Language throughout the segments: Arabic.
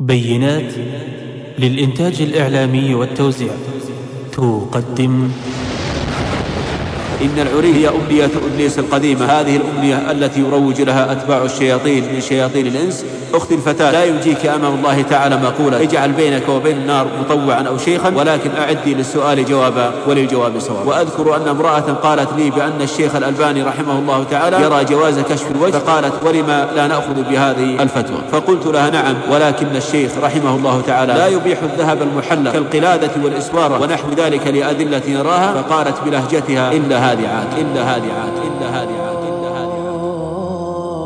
بينات للإنتاج الإعلامي والتوزيع. تقدم إن العري هي أمنية إبليس القديمة. هذه الأمنية التي يروج لها أتباع الشياطين من شياطين الإنس. أختي الفتاة لا ينجيك أمام الله تعالى مقولة اجعل بينك وبين النار مطوعا أو شيخا ولكن أعدي للسؤال جوابا وللجواب صواب وأذكر أن امرأة قالت لي بأن الشيخ الألباني رحمه الله تعالى يرى جواز كشف الوجه فقالت ولما لا نأخذ بهذه الفتوى؟ فقلت لها نعم ولكن الشيخ رحمه الله تعالى لا يبيح الذهب المحلى كالقلادة والإسوارة ونحو ذلك لأدلة نراها فقالت بلهجتها إلا هذه عاد إلا هذه عاد إلا هذه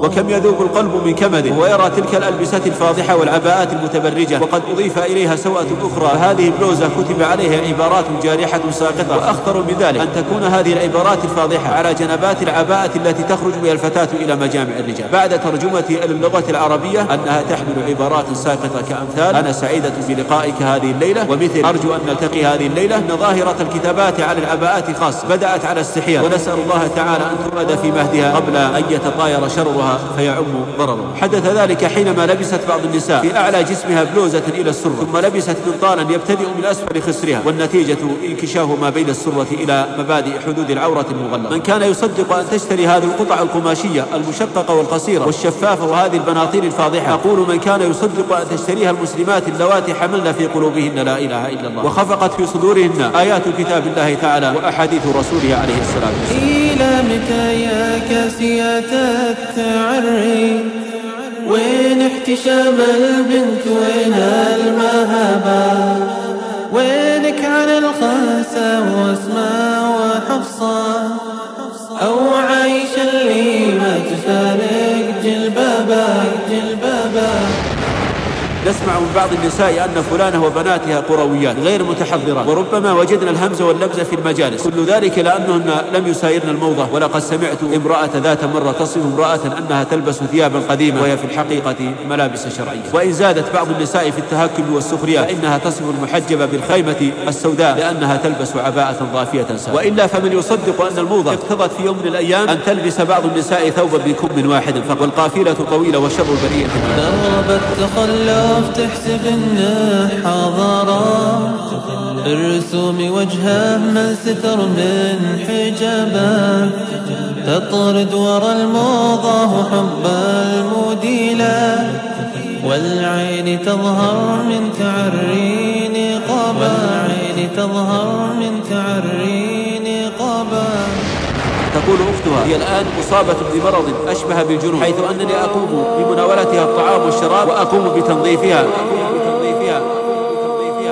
وكم يذوب القلب من كمده ويرى تلك الألبسة الفاضحة والعباءات المتبرجة وقد أضيف إليها سوءة أخرى. فهذه البلوزة كتب عليها عبارات جارحة ساقطة وأخطر من ذلك. أن تكون هذه العبارات الفاضحة على جنبات العباءة التي تخرج بها الفتاة إلى مجامع الرجال. بعد ترجمتي إلى اللغة العربية أنها تحمل عبارات ساقطة كأمثال أنا سعيدة بلقائك هذه الليلة. ومثل أرجو أن نلتقي هذه الليلة. أن ظاهرة الكتابات على العباءات خاص. بدأت على استحياء ونسأل الله تعالى أن تمد في مهدها قبل أن يتطاير شرها فيعم ضرره حدث ذلك حينما لبست بعض النساء في أعلى جسمها بلوزة إلى السرة ثم لبست منطالا يبتدئ من أسفل خصرها والنتيجة انكشاف ما بين السرة إلى مبادئ حدود العورة المغلظة من كان يصدق أن تشتري هذه القطع القماشية المشققة والقصيرة والشفافة وهذه البناطيل الفاضحة. أقول من كان يصدق أن تشتريها المسلمات اللواتي حملن في قلوبهن لا إله إلا الله. وخفقت في صدورهن آيات كتاب الله تعالى وأحاديث رسوله عليه والسلام. إلى متى يا كاسية وين احتشام البنت؟ وين المهابة؟ وينك عن الخاسة واسماء وحفصة؟ أو عايشة اللي ما تفارق نسمع من بعض النساء أن فلانة وبناتها قرويات غير متحضرات وربما وجدنا الهمز واللبز في المجالس. كل ذلك لأنهن لم يسايرن الموضة. ولقد سمعت امرأة ذات مرة تصف امرأة أنها تلبس ثيابا قديمة وهي في الحقيقة ملابس شرعية. وإن زادت بعض النساء في التهكم والسخرية فإنها تصف المحجبة بالخيمة السوداء لأنها تلبس عباءة ضافية سوداء وإلا فمن يصدق أن الموضة اقتضت في يوم من الأيام أن تلبس بعض النساء ثوبا بكم واحد فقط والقافلة طويلة وشر برية درب التخلف تحسب انه حضرات الرسوم وجهه من ستر من حجابه. تطرد ورا الموضة وحب المديلة. والعين تظهر من تعري نقابة والعين تظهر من تعري نقابة تقول أختها هي الآن مصابة بمرض أشبه بالجنون حيث أنني أقوم بمناولتها الطعام والشراب وأقوم بتنظيفها.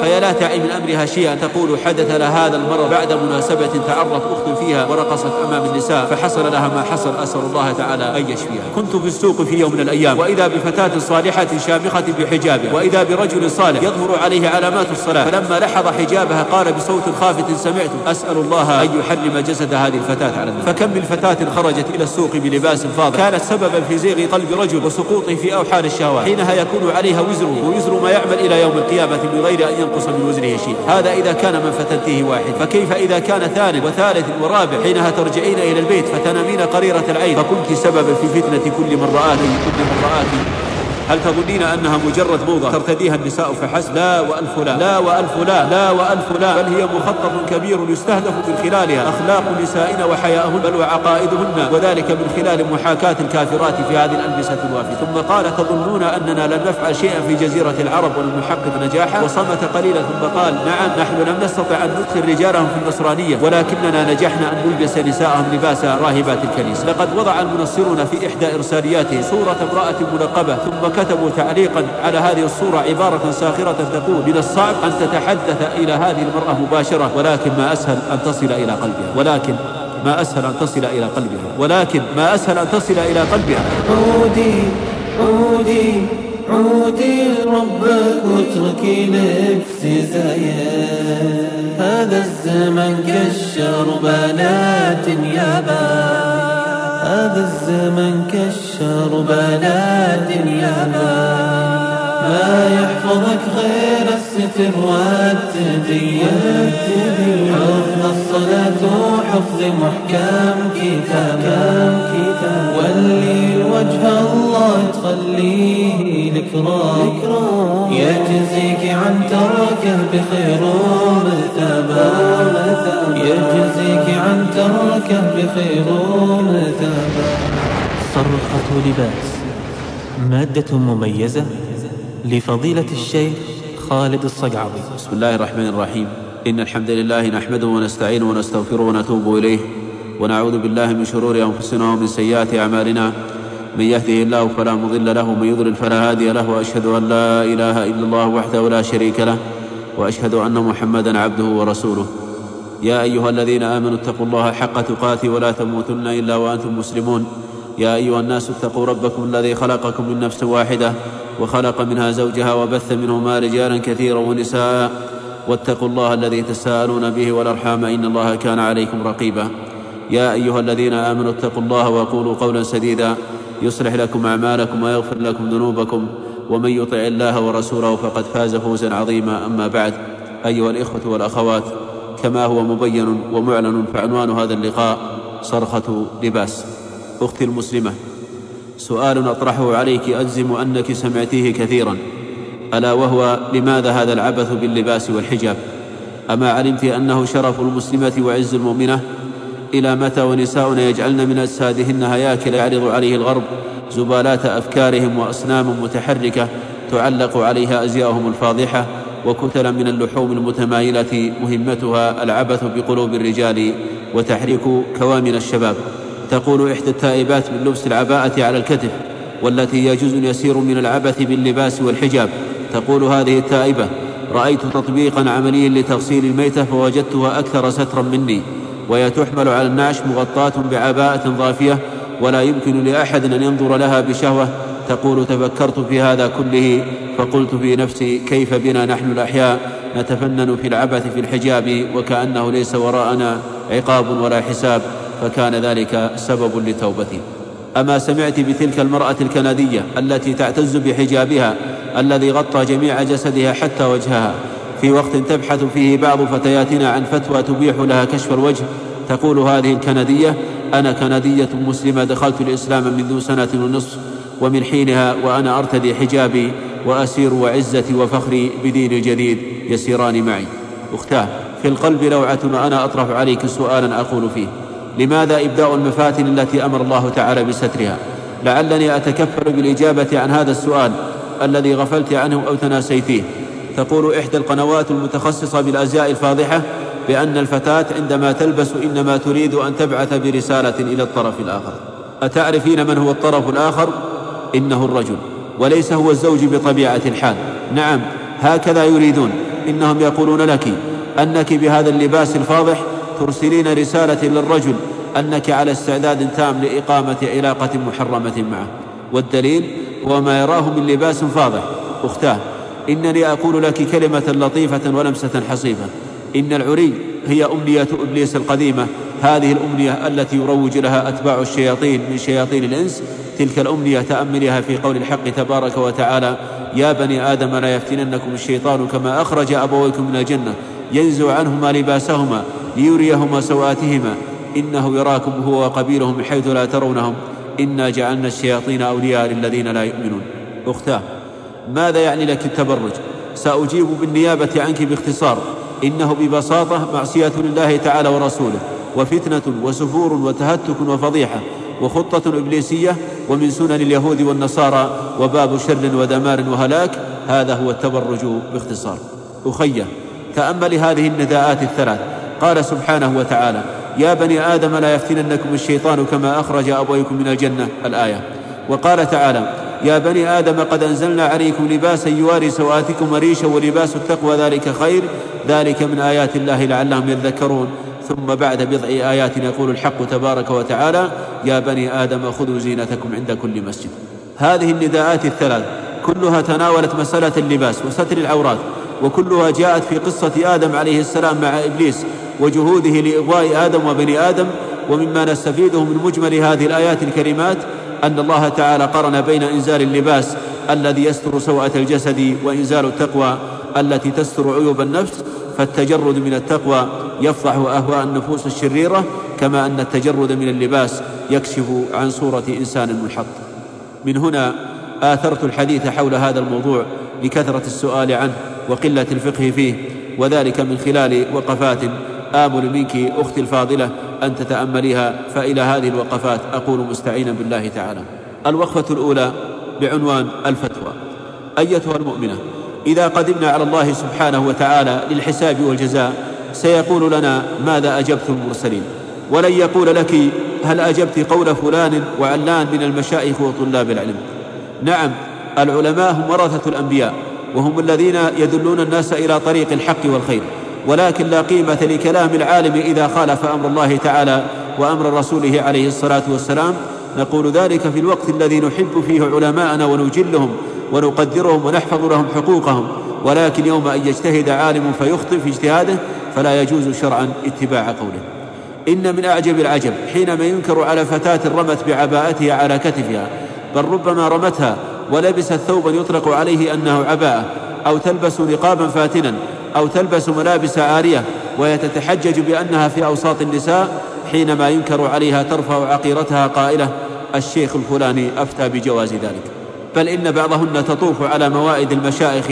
فهي لا تعي من أمرها شيئا. تقول حدث لها هذا المرض بعد مناسبة تعرت أخت فيها ورقصت أمام النساء فحصل لها ما حصل. أسأل الله تعالى أن يشفيها. كنت في السوق في يوم من الأيام وإذا بفتاة صالحة شامخة بحجابها وإذا برجل صالح يظهر عليه علامات الصلاة فلما لحظ حجابها قال بصوت خافت سمعت. أسأل الله أن يحرم جسد هذه الفتاة على النار فكم من فتاة خرجت إلى السوق بلباس فاضح كانت سببا في زيغ قلب رجل وسقوطه في أوحال الشهوات. حينها يكون عليها وزره ووزر ما يعمل إلى يوم القيامة من غير أن ينقص من وزره شيء هذا إذا كان من فتنته واحد. فكيف إذا كان ثالث وثالث ورابع حينها ترجعين إلى البيت فتنامين قريرة العين؟ فكنت سببا في فتنة كل من رآك كل من رآك. هل تظنين أنها مجرد موضة ترتديها النساء فحسب لا وألف لا. لا وألف لا. لا وألف لا. بل هي مخطط كبير يستهدف من خلالها أخلاق نسائنا وحياءهن بل وعقائدهن وذلك من خلال محاكاة الكافرات في هذه الألبسة الوافية ثم قال تظنون أننا لن نفعل شيئا في جزيرة العرب ولن نحقق نجاحا؟ وصمت قليلا ثم قال نعم نحن لم نستطع أن ندخل رجالهم في النصرانية ولكننا نجحنا أن نلبس نساءهم لباس راهبات الكنيسة. لقد وضع المنصرون في إحدى إرسالياتهم صورة امرأة منقبة ثم كتبوا تعليقا على هذه الصورة عبارة ساخرة تقول من الصعب أن تتحدث إلى هذه المرأة مباشرة ولكن ما أسهل أن تصل إلى قلبها ولكن ما أسهل أن تصل إلى قلبها ولكن ما أسهل أن تصل إلى قلبها. عودي عودي عودي ربك واتركي نفسي زين هذا الزمن كشر بنات يابا هذا الزمن كشر بنات يابا ما يحفظك غير الستر والتدين. حفظ الصلاة وحفظ محكم كتاب واللي وجه الله تخليه ذكرى. يجزيك عن تركه بخير ومثابة يجزيك عن تركه بخير ومثابة صرخة لباس. مادة مميزة لفضيلة الشيخ خالد الصقعبي. بسم الله الرحمن الرحيم. إن الحمد لله نحمده ونستعينه ونستغفره ونتوب إليه. ونعوذ بالله من شرور أنفسنا ومن سيئات أعمالنا. من يهده الله فلا مضل له ومن يضلل فلا هادي له وأشهد أن لا إله إلا الله وحده لا شريك له وأشهد أن محمدا عبده ورسوله. يا أيها الذين آمنوا اتقوا الله حق تقاته ولا تموتن إلا وأنتم مسلمون. يا أيها الناس اتقوا ربكم الذي خلقكم من نفس واحدة وخلق منها زوجها وبث منهما رجالا كثيرا ونساء. واتقوا الله الذي تساءلون به والأرحام إن الله كان عليكم رقيبا. يا أيها الذين آمنوا اتقوا الله وقولوا قولا سديدا. يصلح لكم أعمالكم ويغفر لكم ذنوبكم ومن يطع الله ورسوله فقد فاز فوزا عظيما. أما بعد أيها الإخوة والأخوات كما هو مبين ومعلن فعنوان هذا اللقاء صرخة لباس. أختي المسلمة سؤال أطرحه عليك أجزم أنك سمعتيه كثيرا. ألا وهو لماذا هذا العبث باللباس والحجاب؟ أما علمت أنه شرف المسلمة وعز المؤمنة إلى متى ونساؤنا يجعلن من أجسادهن هياكل يعرض عليه الغرب زبالات أفكارهم وأصنام متحركة تعلق عليها أزياءهم الفاضحة وكتلا من اللحوم المتمايلة مهمتها العبث بقلوب الرجال وتحريك كوامن الشباب. تقول إحدى التائبات من لبس العباءة على الكتف والتي هي جزء يسير من العبث باللباس والحجاب. تقول هذه التائبة رأيت تطبيقا عمليا لتغسيل الميتة فوجدتها أكثر سترا مني. وهي تحمل على النعش مغطاة بعباءة ضافية ولا يمكن لأحد أن ينظر لها بشهوة. تقول تفكرت في هذا كله فقلت في نفسي كيف بنا نحن الأحياء؟ نتفنن في العبث في الحجاب وكأنه ليس وراءنا عقاب ولا حساب فكان ذلك سبب لتوبتي. أما سمعت بتلك المرأة الكندية التي تعتز بحجابها الذي غطى جميع جسدها حتى وجهها في وقت تبحث فيه بعض فتياتنا عن فتوى تبيح لها كشف الوجه تقول هذه الكندية أنا كندية مسلمة دخلت الإسلام منذ سنة ونصف ومن حينها وأنا أرتدي حجابي وأسير وعزتي وفخري بدين الجديد يسيران معي. أختاه في القلب لوعة وأنا أطرح عليك سؤالا أقول فيه لماذا إبداء المفاتن التي أمر الله تعالى بسترها؟ لعلني أتكفل بالإجابة عن هذا السؤال الذي غفلت عنه أو تناسيتيه. تقول إحدى القنوات المتخصصة بالأزياء الفاضحة بأن الفتاة عندما تلبس إنما تريد أن تبعث برسالة إلى الطرف الآخر. أتعرفين من هو الطرف الآخر؟ إنه الرجل وليس هو الزوج بطبيعة الحال. نعم هكذا يريدون. إنهم يقولون لك أنك بهذا اللباس الفاضح ترسلين رسالة للرجل أنك على استعداد تام لإقامة علاقة محرمة معه. والدليل هو ما يراه من لباس فاضح. أختاه إنني أقول لك كلمة لطيفة ولمسة حصيفة إن العري هي أمنية إبليس القديمة. هذه الأمنية التي يروج لها أتباع الشياطين من شياطين الإنس. تلك الأمنية تأملها في قول الحق تبارك وتعالى يا بني آدم لا يفتننكم الشيطان كما أخرج أبويكم من الجنة. ينزع عنهما لباسهما ليريهما سوآتهما. إنه يراكم هو وقبيله من حيث لا ترونهم. إنا جعلنا الشياطين أولياء للذين لا يؤمنون. أختاه. ماذا يعني لك التبرج؟ سأجيب بالنيابة عنك باختصار. إنه ببساطة معصية لله تعالى ورسوله وفتنة وسفور وتهتك وفضيحة وخطة إبليسية ومن سنن اليهود والنصارى وباب شر ودمار وهلاك. هذا هو التبرج باختصار. أخيه تأمل هذه النداءات الثلاث. قال سبحانه وتعالى يا بني آدم لا يفتننكم الشيطان كما أخرج أبويكم من الجنة. الآية. وقال تعالى يا بني آدم قد أنزلنا عليكم لباسا يواري سوآتكم وريشا ولباس التقوى ذلك خير. ذلك من آيات الله لعلهم يذكرون. ثم بعد بضع آيات يقول الحق تبارك وتعالى يا بني آدم خذوا زينتكم عند كل مسجد. هذه النداءات الثلاث كلها تناولت مسألة اللباس وستر العورات وكلها جاءت في قصة آدم عليه السلام مع إبليس وجهوده لإغواء آدم وبني آدم ومما نستفيده من مجمل هذه الآيات الكريمات أن الله تعالى قرن بين إنزال اللباس الذي يستر سوءة الجسد وإنزال التقوى التي تستر عيوب النفس فالتجرد من التقوى يفضح أهواء النفوس الشريرة كما أن التجرد من اللباس يكشف عن صورة إنسان منحط. من هنا آثرت الحديث حول هذا الموضوع لكثرة السؤال عنه وقلة الفقه فيه وذلك من خلال وقفات آمل منك أختي الفاضلة أن تتأمليها فإلى هذه الوقفات أقول مستعينا بالله تعالى. الوقفة الأولى بعنوان الفتوى. أيتها المؤمنة إذا قدمنا على الله سبحانه وتعالى للحساب والجزاء سيقول لنا ماذا أجبت المرسلين؟ ولن يقول لك هل أجبت قول فلان وعلان من المشايخ وطلاب العلم. نعم العلماء هم ورثة الأنبياء وهم الذين يدلون الناس إلى طريق الحق والخير. ولكن لا قيمة لكلام العالم إذا خالف أمر الله تعالى وأمر رسوله عليه الصلاة والسلام. نقول ذلك في الوقت الذي نحب فيه علماءنا ونجلهم ونقدرهم ونحفظ لهم حقوقهم. ولكن يوم أن يجتهد عالم فيخطئ في اجتهاده فلا يجوز شرعا اتباع قوله. إن من أعجب العجب حينما ينكر على فتاة رمت بعباءتها على كتفها بل ربما رمتها ولبست ثوبا يطلق عليه أنه عباءة أو تلبس نقابا فاتنا أو تلبس ملابس عارية وهي تتحجج بأنها في أوساط النساء حينما ينكر عليها ترفع عقيرتها قائلة الشيخ الفلاني أفتى بجواز ذلك. بل إن بعضهن تطوف على موائد المشائخ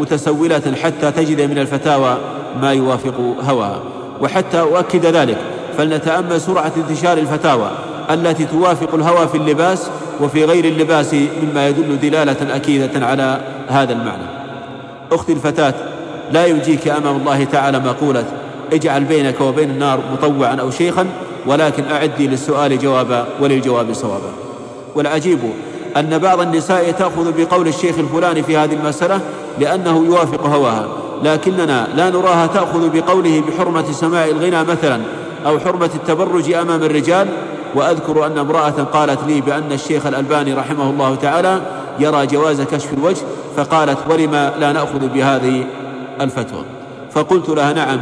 متسولة حتى تجد من الفتاوى ما يوافق هواها وحتى أؤكد ذلك فلنتأمل سرعة انتشار الفتاوى التي توافق الهوى في اللباس وفي غير اللباس مما يدل دلالة أكيدة على هذا المعنى. أختي الفتاة لا ينجيك أمام الله تعالى مقولة اجعل بينك وبين النار مطوعا أو شيخا ولكن أعدي للسؤال جوابا وللجواب صوابا. والعجيب أن بعض النساء تأخذ بقول الشيخ الفلاني في هذه المسألة لأنه يوافق هواها لكننا لا نراها تأخذ بقوله بحرمة سماع الغنى مثلا أو حرمة التبرج أمام الرجال. وأذكر أن امرأة قالت لي بأن الشيخ الألباني رحمه الله تعالى يرى جواز كشف الوجه فقالت ولما لا نأخذ بهذه الفتوى. فقلت لها نعم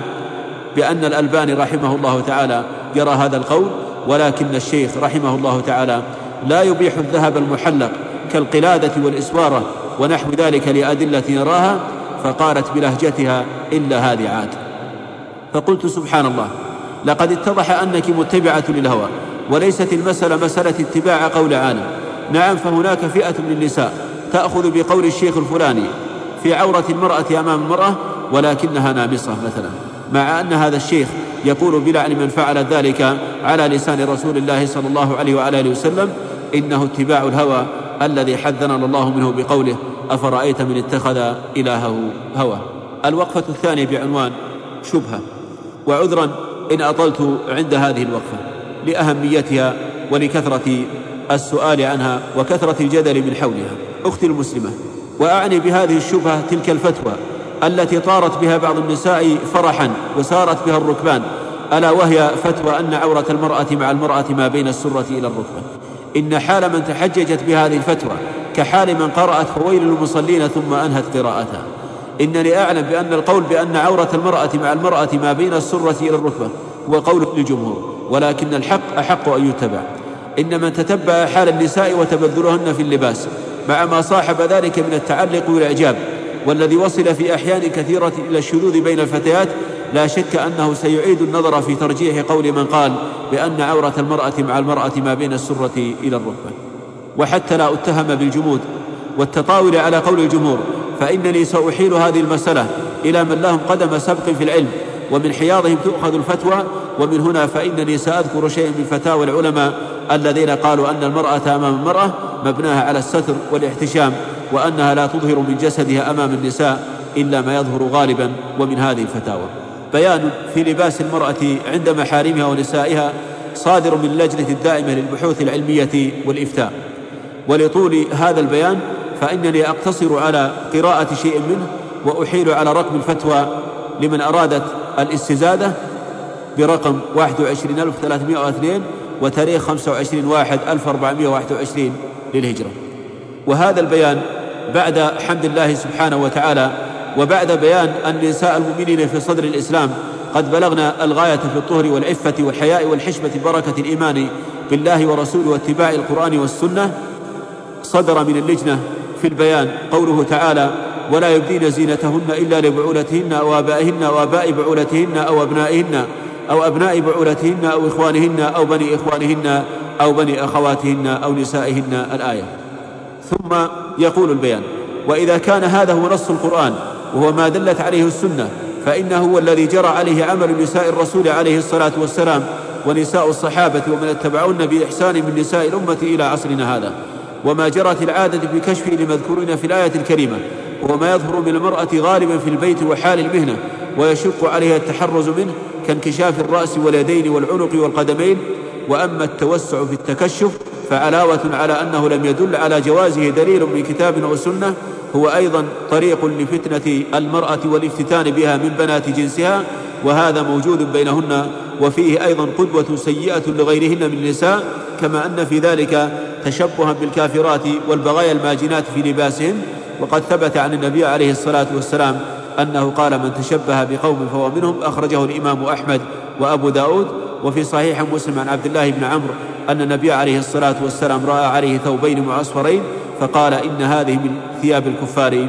بأن الألباني رحمه الله تعالى يرى هذا القول ولكن الشيخ رحمه الله تعالى لا يبيح الذهب المحلق كالقلادة والإسوارة ونحو ذلك لأدلة نراها فقالت بلهجتها إلا هذه عاد. فقلت سبحان الله لقد اتضح أنك متبعة للهوى وليست المسألة مسألة اتباع قول عالم نعم فهناك فئة من النساء تأخذ بقول الشيخ الفلاني في عورة المرأة أمام المرأة ولكنها نامصة مثلا. مع أن هذا الشيخ يقول بلعن من فعل ذلك على لسان رسول الله صلى الله عليه وعلى آله وسلم إنه اتباع الهوى الذي حذرنا الله منه بقوله أفرأيت من اتخذ إلهه هوى؟ الوقفة الثانية بعنوان شبهة. وعذرا إن أطلت عند هذه الوقفة لأهميتها ولكثرة السؤال عنها وكثرة الجدل من حولها. أختي المسلمة وأعني بهذه الشبهة تلك الفتوى التي طارت بها بعض النساء فرحا وسارت بها الركبان ألا وهي فتوى أن عورة المرأة مع المرأة ما بين السرة إلى الركبة. إن حال من تحججت بهذه الفتوى كحال من قرأت فويل للمصلين ثم أنهت قراءتها. إنني أعلم بأن القول بأن عورة المرأة مع المرأة ما بين السرة إلى الركبة هو قول للجمهور ولكن الحق أحق أن يتبع. إن من تتبع حال النساء وتبذلهن في اللباس مع ما صاحب ذلك من التعلق والإعجاب والذي وصل في أحيان كثيرة إلى الشذوذ بين الفتيات لا شك أنه سيعيد النظر في ترجيح قول من قال بأن عورة المرأة مع المرأة ما بين السرة إلى الركبة. وحتى لا أتهم بالجمود والتطاول على قول الجمهور فإنني سأحيل هذه المسألة إلى من لهم قدم سبق في العلم ومن حياضهم تؤخذ الفتوى ومن هنا فإنني سأذكر شيئا من فتاوى العلماء الذين قالوا أن المرأة أمام المرأة مبناها على الستر والاحتشام وأنها لا تظهر من جسدها أمام النساء إلا ما يظهر غالبا ومن هذه الفتاوى. بيان في لباس المرأة عند محارمها ونسائها صادر من اللجنة الدائمة للبحوث العلمية والإفتاء. ولطول هذا البيان فإنني أقتصر على قراءة شيء منه وأحيل على رقم الفتوى لمن أرادت الاستزادة برقم 21302 وتاريخ 25 واحد 1421 للهجرة. وهذا البيان بعد حمد الله سبحانه وتعالى وبعد بيان أن نساء المؤمنين في صدر الإسلام قد بلغنا الغاية في الطهر والعفة والحياء والحشمة بركة الإيمان بالله ورسوله واتباع القرآن والسنة صدر من اللجنة في البيان قوله تعالى ولا يبدين زينتهن إلا لبعولتهن أو آبائهن أو آباء بعولتهن أو أبنائهن أو أبناء بعولتهن أو إخوانهن أو بني إخوانهن أو بني أخواتهن أو نسائهن الآية. ثم يقول البيان وإذا كان هذا هو نص القرآن وهو ما دلت عليه السنة فإنه هو الذي جرى عليه عمل نساء الرسول عليه الصلاة والسلام ونساء الصحابة ومن اتبعون بإحسان من نساء الأمة إلى عصرنا هذا. وما جرت العادة بكشفه لمذكورين في الآية الكريمة وما يظهر من المرأة غالبا في البيت وحال المهنة ويشق عليها التحرز منه كانكشاف الرأس واليدين والعنق والقدمين وأما التوسع في التكشف فعلاوة على أنه لم يدل على جوازه دليل من كتاب أو سنة هو أيضا طريق لفتنة المرأة والافتتان بها من بنات جنسها وهذا موجود بينهن وفيه أيضا قدوة سيئة لغيرهن من النساء كما أن في ذلك تشبها بالكافرات والبغايا الماجنات في لباسهن وقد ثبت عن النبي عليه الصلاة والسلام أنه قال من تشبه بقوم فهو منهم أخرجه الإمام أحمد وأبو داود وفي صحيح مسلم عن عبد الله بن عمرو أن النبي عليه الصلاة والسلام رأى عليه ثوبين معصفرين فقال إن هذه من ثياب الكفار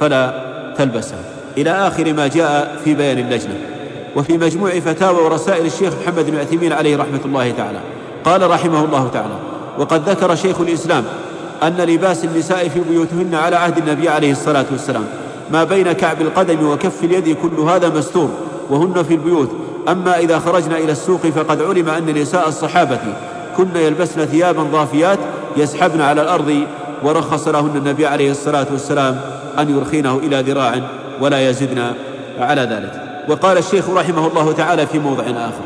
فلا تلبسها إلى آخر ما جاء في بيان اللجنة. وفي مجموع فتاوى ورسائل الشيخ محمد بن عثيمين عليه رحمة الله تعالى. قال رحمه الله تعالى وقد ذكر شيخ الإسلام أن لباس النساء في بيوتهن على عهد النبي عليه الصلاة والسلام ما بين كعب القدم وكف اليد كل هذا مستور وهن في البيوت. أما إذا خرجنا إلى السوق فقد علم أن نساء الصحابة كن يلبسن ثيابا ضافيات يسحبن على الأرض ورخص لهن النبي عليه الصلاة والسلام أن يرخينه إلى ذراع ولا يزدن على ذلك. وقال الشيخ رحمه الله تعالى في موضع آخر.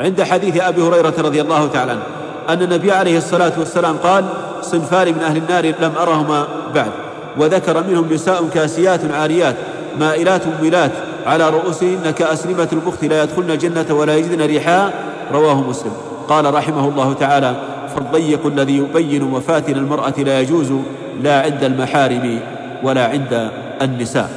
عند حديث أبي هريرة رضي الله تعالى عنه أن النبي عليه الصلاة والسلام قال صنفان من أهل النار لم أرهما بعد. وذكر منهم نساء كاسيات عاريات مائلات مميلات على رؤوسهن كأسلمة البخت لا يدخلن الجنة ولا يجدن ريحها رواه مسلم. قال رحمه الله تعالى فالضيق الذي يبين مفاتن المرأة لا يجوز لا عند المحارم ولا عند النساء.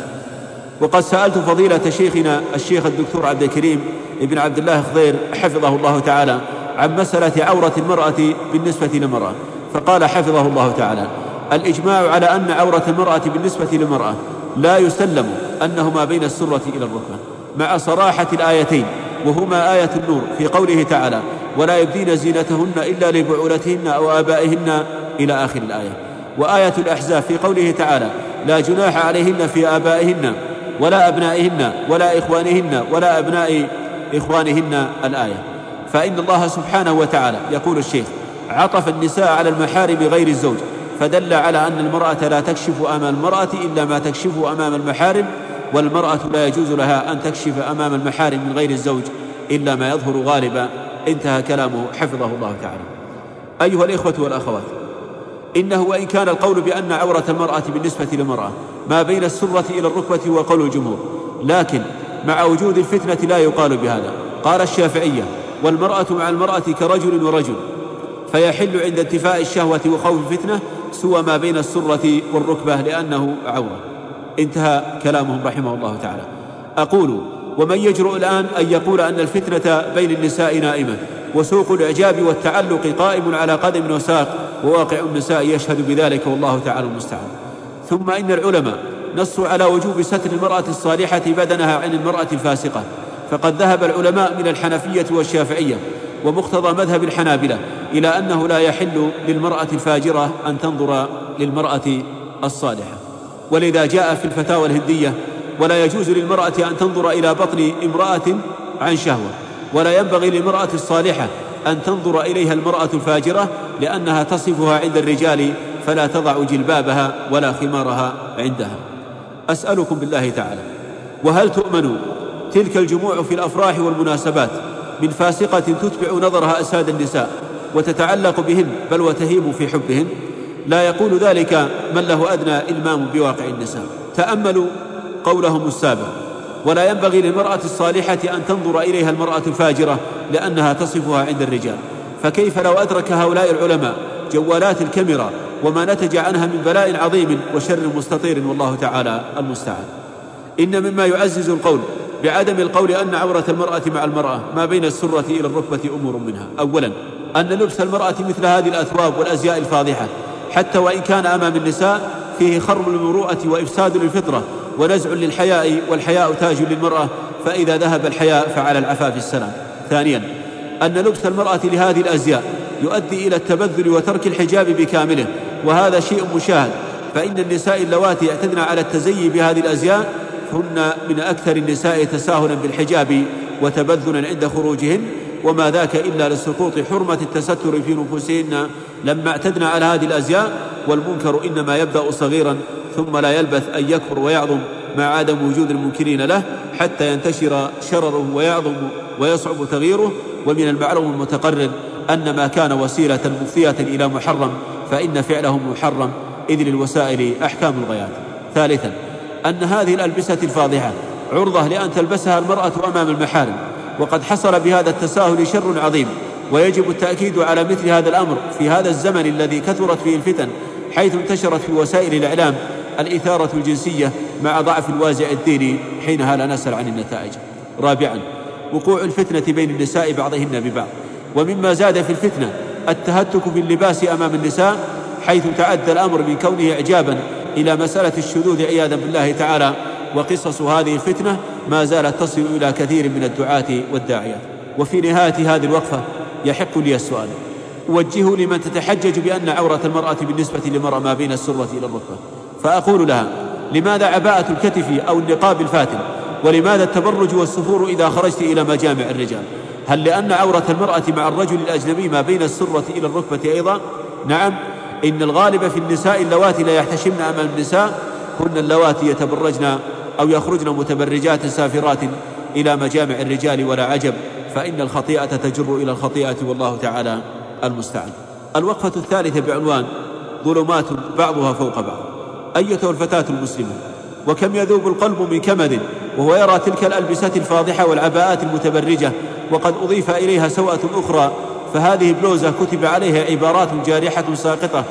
وقد سألت فضيلة شيخنا الشيخ الدكتور عبد الكريم ابن عبد الله خضير حفظه الله تعالى عن مسألة عورة المرأة بالنسبة للمرأة فقال حفظه الله تعالى الإجماع على أن عورة المرأة بالنسبة للمرأة لا يسلم أنه ما بين السرة إلى الركبة مع صراحة الآيتين وهما آية النور في قوله تعالى ولا يبدين زينتهن إلا لبعولتهن أو آبائهن إلى آخر الآية. وآية الأحزاب في قوله تعالى لا جناح عليهن في آبائهن ولا أبنائهن ولا إخوانهن ولا أبناء إخوانهن الآية. فإن الله سبحانه وتعالى يقول الشيخ عطف النساء على المحارم غير الزوج فدل على أن المرأة لا تكشف أمام المرأة إلا ما تكشف أمام المحارم والمرأة لا يجوز لها أن تكشف أمام المحارم من غير الزوج إلا ما يظهر غالبا. انتهى كلامه. حفظه الله تعالى. أيها الإخوة والأخوات إنه وإن كان القول بأن عورة المرأة بالنسبة للمرأة ما بين السرة إلى الركبة وقول الجمهور لكن مع وجود الفتنة لا يقال بهذا. قال الشافعية والمرأة مع المرأة كرجل ورجل فيحل عند انتفاء الشهوة وخوف الفتنة سوى ما بين السرة والركبة لأنه عورة. انتهى كلامهم رحمه الله تعالى. أقول ومن يجرؤ الآن أن يقول أن الفتنة بين النساء نائمة وسوق الإعجاب والتعلق قائم على قدم وساق وواقع النساء يشهد بذلك والله تعالى المستعان. ثم إن العلماء نصوا على وجوب ستر المرأة الصالحة بدنها عن المرأة الفاسقة فقد ذهب العلماء من الحنفية والشافعية ومقتضى مذهب الحنابلة إلى أنه لا يحل للمرأة الفاجرة أن تنظر للمرأة الصالحة. ولذا جاء في الفتاوى الهندية ولا يجوز للمرأة أن تنظر إلى بطن امرأة عن شهوة ولا ينبغي للمرأة الصالحة أن تنظر إليها المرأة الفاجرة لأنها تصفها عند الرجال فلا تضع جلبابها ولا خمارها عندها. أسألكم بالله تعالى وهل تؤمن تلك الجموع في الأفراح والمناسبات من فاسقة تتبع نظرها أساد النساء؟ وتتعلق بهن بل وتهيم في حبهن لا يقول ذلك من له أدنى إلمام بواقع النساء. تأملوا قولهم السابق. ولا ينبغي للمرأة الصالحة أن تنظر إليها المرأة الفاجرة لأنها تصفها عند الرجال. فكيف لو أدرك هؤلاء العلماء جوالات الكاميرا وما نتج عنها من بلاء عظيم وشر مستطير والله تعالى المستعان. إن مما يعزز القول بعدم القول أن عورة المرأة مع المرأة ما بين السرة إلى الركبة أمور منها. أولا أن لبس المرأة مثل هذه الأثواب والأزياء الفاضحة حتى وإن كان أمام النساء فيه خرم للمروءة وإفساد للفطرة ونزع للحياء والحياء تاج للمرأة فإذا ذهب الحياء فعلى العفاف السلام. ثانيا أن لبس المرأة لهذه الأزياء يؤدي إلى التبذل وترك الحجاب بكامله وهذا شيء مشاهد. فإن النساء اللواتي اعتدن على التزيي بهذه الأزياء هن من أكثر النساء تساهلا بالحجاب وتبذلا عند خروجهن وما ذاك إلا لسقوط حرمة التستر في نفوسهن لما اعتدنا على هذه الأزياء والمنكر إنما يبدأ صغيرا ثم لا يلبث أن يكبر ويعظم مع عدم وجود المنكرين له حتى ينتشر شرره ويعظم ويصعب تغييره. ومن المعلوم المتقرر أن ما كان وسيلة مفضية إلى محرم فإن فعله محرم إذ للوسائل أحكام الغايات ثالثا أن هذه الألبسة الفاضحة عرضة لأن تلبسها المرأة أمام المحارم. وقد حصل بهذا التساهل شر عظيم ويجب التأكيد على مثل هذا الأمر في هذا الزمن الذي كثرت فيه الفتن حيث انتشرت في وسائل الإعلام الإثارة الجنسية مع ضعف الوازع الديني حينها لا نسأل عن النتائج. رابعا وقوع الفتنة بين النساء بعضهن ببعض ومما زاد في الفتنة التهتك في اللباس أمام النساء حيث تعدى الأمر من كونه إعجابا إلى مسألة الشذوذ عياذا بالله تعالى وقصص هذه الفتنة ما زالت تصل إلى كثير من الدعاة والداعيات وفي نهاية هذه الوقفة يحق لي السؤال. أوجهه لمن تتحجج بأن عورة المرأة بالنسبة للمرأة ما بين السرة إلى الركبة. فأقول لها لماذا عباءة الكتف أو النقاب الفاتن؟ ولماذا التبرج والسفور إذا خرجت إلى مجامع الرجال؟ هل لأن عورة المرأة مع الرجل الأجنبي ما بين السرة إلى الركبة أيضا؟ نعم. إن الغالب في النساء اللواتي لا يحتشمن أمام النساء هن اللواتي يتبرجن أو يخرجن متبرجات سافرات إلى مجامع الرجال ولا عجب فإن الخطيئة تجر إلى الخطيئة والله تعالى المستعان. الوقفة الثالثة بعنوان ظلمات بعضها فوق بعض. أيتها الفتاة المسلمة؟ وكم يذوب القلب من كمد؟ وهو يرى تلك الألبسة الفاضحة والعباءات المتبرجة وقد أضيف إليها سوءة أخرى فهذه بلوزة كتب عليها عبارات جارحة ساقطة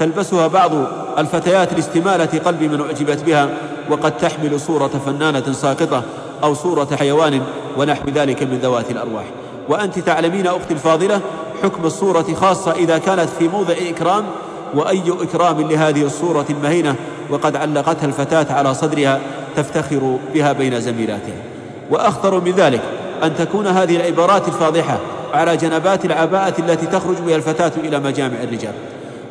تلبسها بعض الفتيات لاستمالة قلب من أعجبت بها. وقد تحمل صورة فنانة ساقطة أو صورة حيوان ونحو ذلك من ذوات الأرواح. وأنت تعلمين أختي الفاضلة حكم الصورة خاصة إذا كانت في موضع إكرام وأي إكرام لهذه الصورة المهينة وقد علقتها الفتاة على صدرها تفتخر بها بين زميلاتها. وأخطر من ذلك أن تكون هذه العبارات الفاضحة على جنبات العباءة التي تخرج بها الفتاة إلى مجامع الرجال.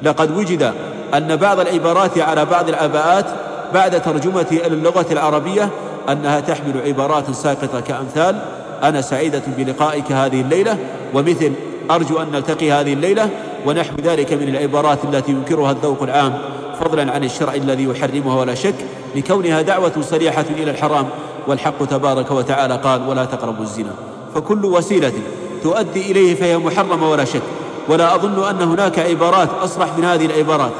لقد وجد أن بعض العبارات على بعض العباءات بعد ترجمة إلى اللغة العربية أنها تحمل عبارات ساقطة كأمثال أنا سعيدة بلقائك هذه الليلة ومثل أرجو أن نلتقي هذه الليلة ونحو ذلك من العبارات التي ينكرها الذوق العام فضلا عن الشرع الذي يحرمها ولا شك لكونها دعوة صريحة إلى الحرام والحق تبارك وتعالى قال ولا تقربوا الزنا. فكل وسيلة تؤدي إليه فهي محرمة ولا شك ولا أظن أن هناك عبارات أصرح من هذه العبارات.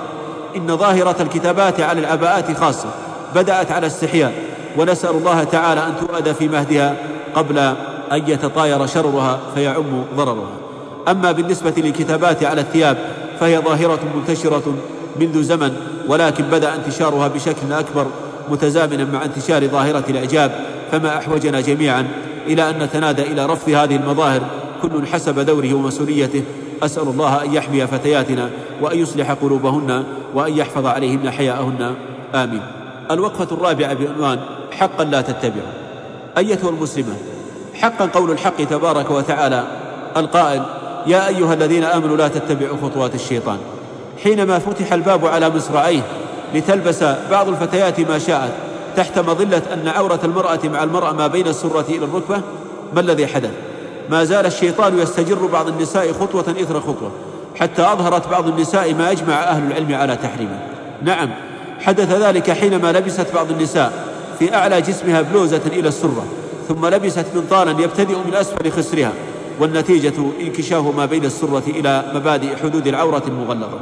إن ظاهرة الكتابات على العباءات خاصة بدأت على استحياء ونسأل الله تعالى أن تؤدى في مهدها قبل أن يتطاير شررها فيعم ضررها. أما بالنسبة للكتابات على الثياب فهي ظاهرة منتشرة منذ زمن ولكن بدأ انتشارها بشكل أكبر متزامنا مع انتشار ظاهرة الإعجاب فما أحوجنا جميعا إلى أن نتنادى إلى رفض هذه المظاهر كل حسب دوره ومسؤوليته. أسأل الله أن يحمي فتياتنا وأن يصلح قلوبهن. وأن يحفظ عليهن حياءهن. آمين. الوقفة الرابعة بعنوان حقا لا تتبعوا. أيتها المسلمة حقا قول الحق تبارك وتعالى القائل يا أيها الذين آمنوا لا تتبعوا خطوات الشيطان. حينما فتح الباب على مصراعيه لتلبس بعض الفتيات ما شاءت تحت مظلة أن عورة المرأة مع المرأة ما بين السرة إلى الركبة ما الذي حدث؟ ما زال الشيطان يستجر بعض النساء خطوة إثر خطوة. حتى أظهرت بعض النساء ما أجمع أهل العلم على تحريمه. نعم حدث ذلك حينما لبست بعض النساء في أعلى جسمها بلوزة إلى السرة ثم لبست منطالا يبتدئ من أسفل خصرها والنتيجة انكشاف ما بين السرة إلى مبادئ حدود العورة المغلظة.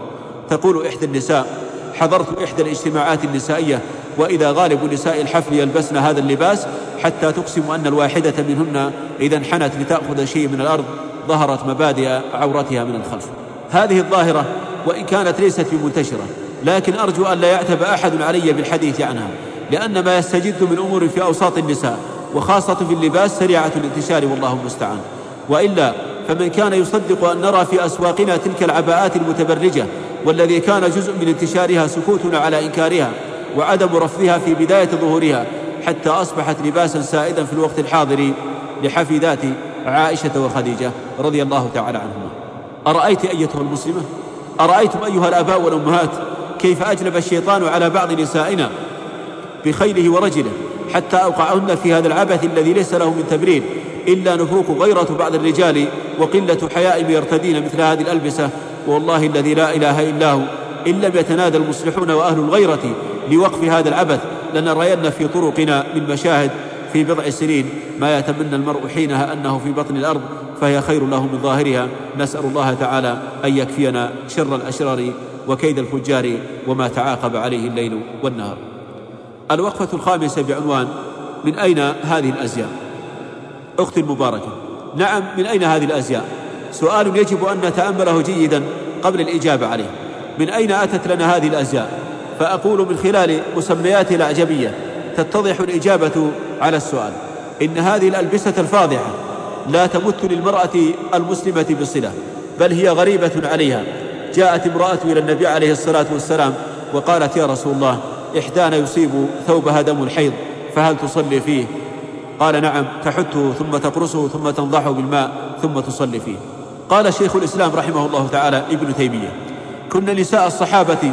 تقول إحدى النساء حضرت إحدى الاجتماعات النسائية وإذا غالب نساء الحفل يلبسن هذا اللباس حتى تقسم أن الواحدة منهن إذا انحنت لتأخذ شيء من الأرض ظهرت مبادئ عورتها من الخلف. هذه الظاهرة وإن كانت ليست بمنتشرة لكن أرجو أن لا يعتب أحد علي بالحديث عنها لأن ما يستجد من أمور في أوساط النساء وخاصة في اللباس سريعة الانتشار والله المستعان. وإلا فمن كان يصدق أن نرى في أسواقنا تلك العباءات المتبرجة والذي كان جزء من انتشارها سكوتنا على إنكارها وعدم رفضها في بداية ظهورها حتى أصبحت لباسا سائدا في الوقت الحاضر لحفيدات عائشة وخديجة رضي الله تعالى عنهما. أرأيت أيتها المسلمة؟ أرأيتم أيها الآباء والأمهات كيف أجلب الشيطان على بعض نسائنا بخيله ورجله حتى أوقعهن في هذا العبث الذي ليس له من تبرير إلا نفوق غيرة بعض الرجال وقلة حياء يرتدين مثل هذه الألبسة؟ والله الذي لا إله إلا هو. إن لم يتنادى المصلحون وأهل الغيرة لوقف هذا العبث لنرين في طرقنا من مشاهد في بضع سنين ما يتمنى المرء حينها أنه في بطن الأرض فهي خير له من ظاهرها. نسأل الله تعالى أن يكفينا شر الأشرار وكيد الفجار وما تعاقب عليه الليل والنهار. الوقفة الخامسة بعنوان من أين هذه الأزياء؟ أختي المباركة نعم من أين هذه الأزياء؟ سؤال يجب أن نتأمله جيدا قبل الإجابة عليه. من أين أتت لنا هذه الأزياء؟ فأقول من خلال مسمياتها الأعجمية. تتضح الإجابة على السؤال. إن هذه الألبسة الفاضحة لا تمت للمرأة المسلمة بصلة بل هي غريبة عليها. جاءت امرأة إلى النبي عليه الصلاة والسلام وقالت يا رسول الله إحدانا يصيب ثوبها دم الحيض فهل تصلي فيه؟ قال نعم تحته ثم تقرصه ثم تنضحه بالماء ثم تصلي فيه. قال شيخ الإسلام رحمه الله تعالى ابن تيمية كن نساء الصحابة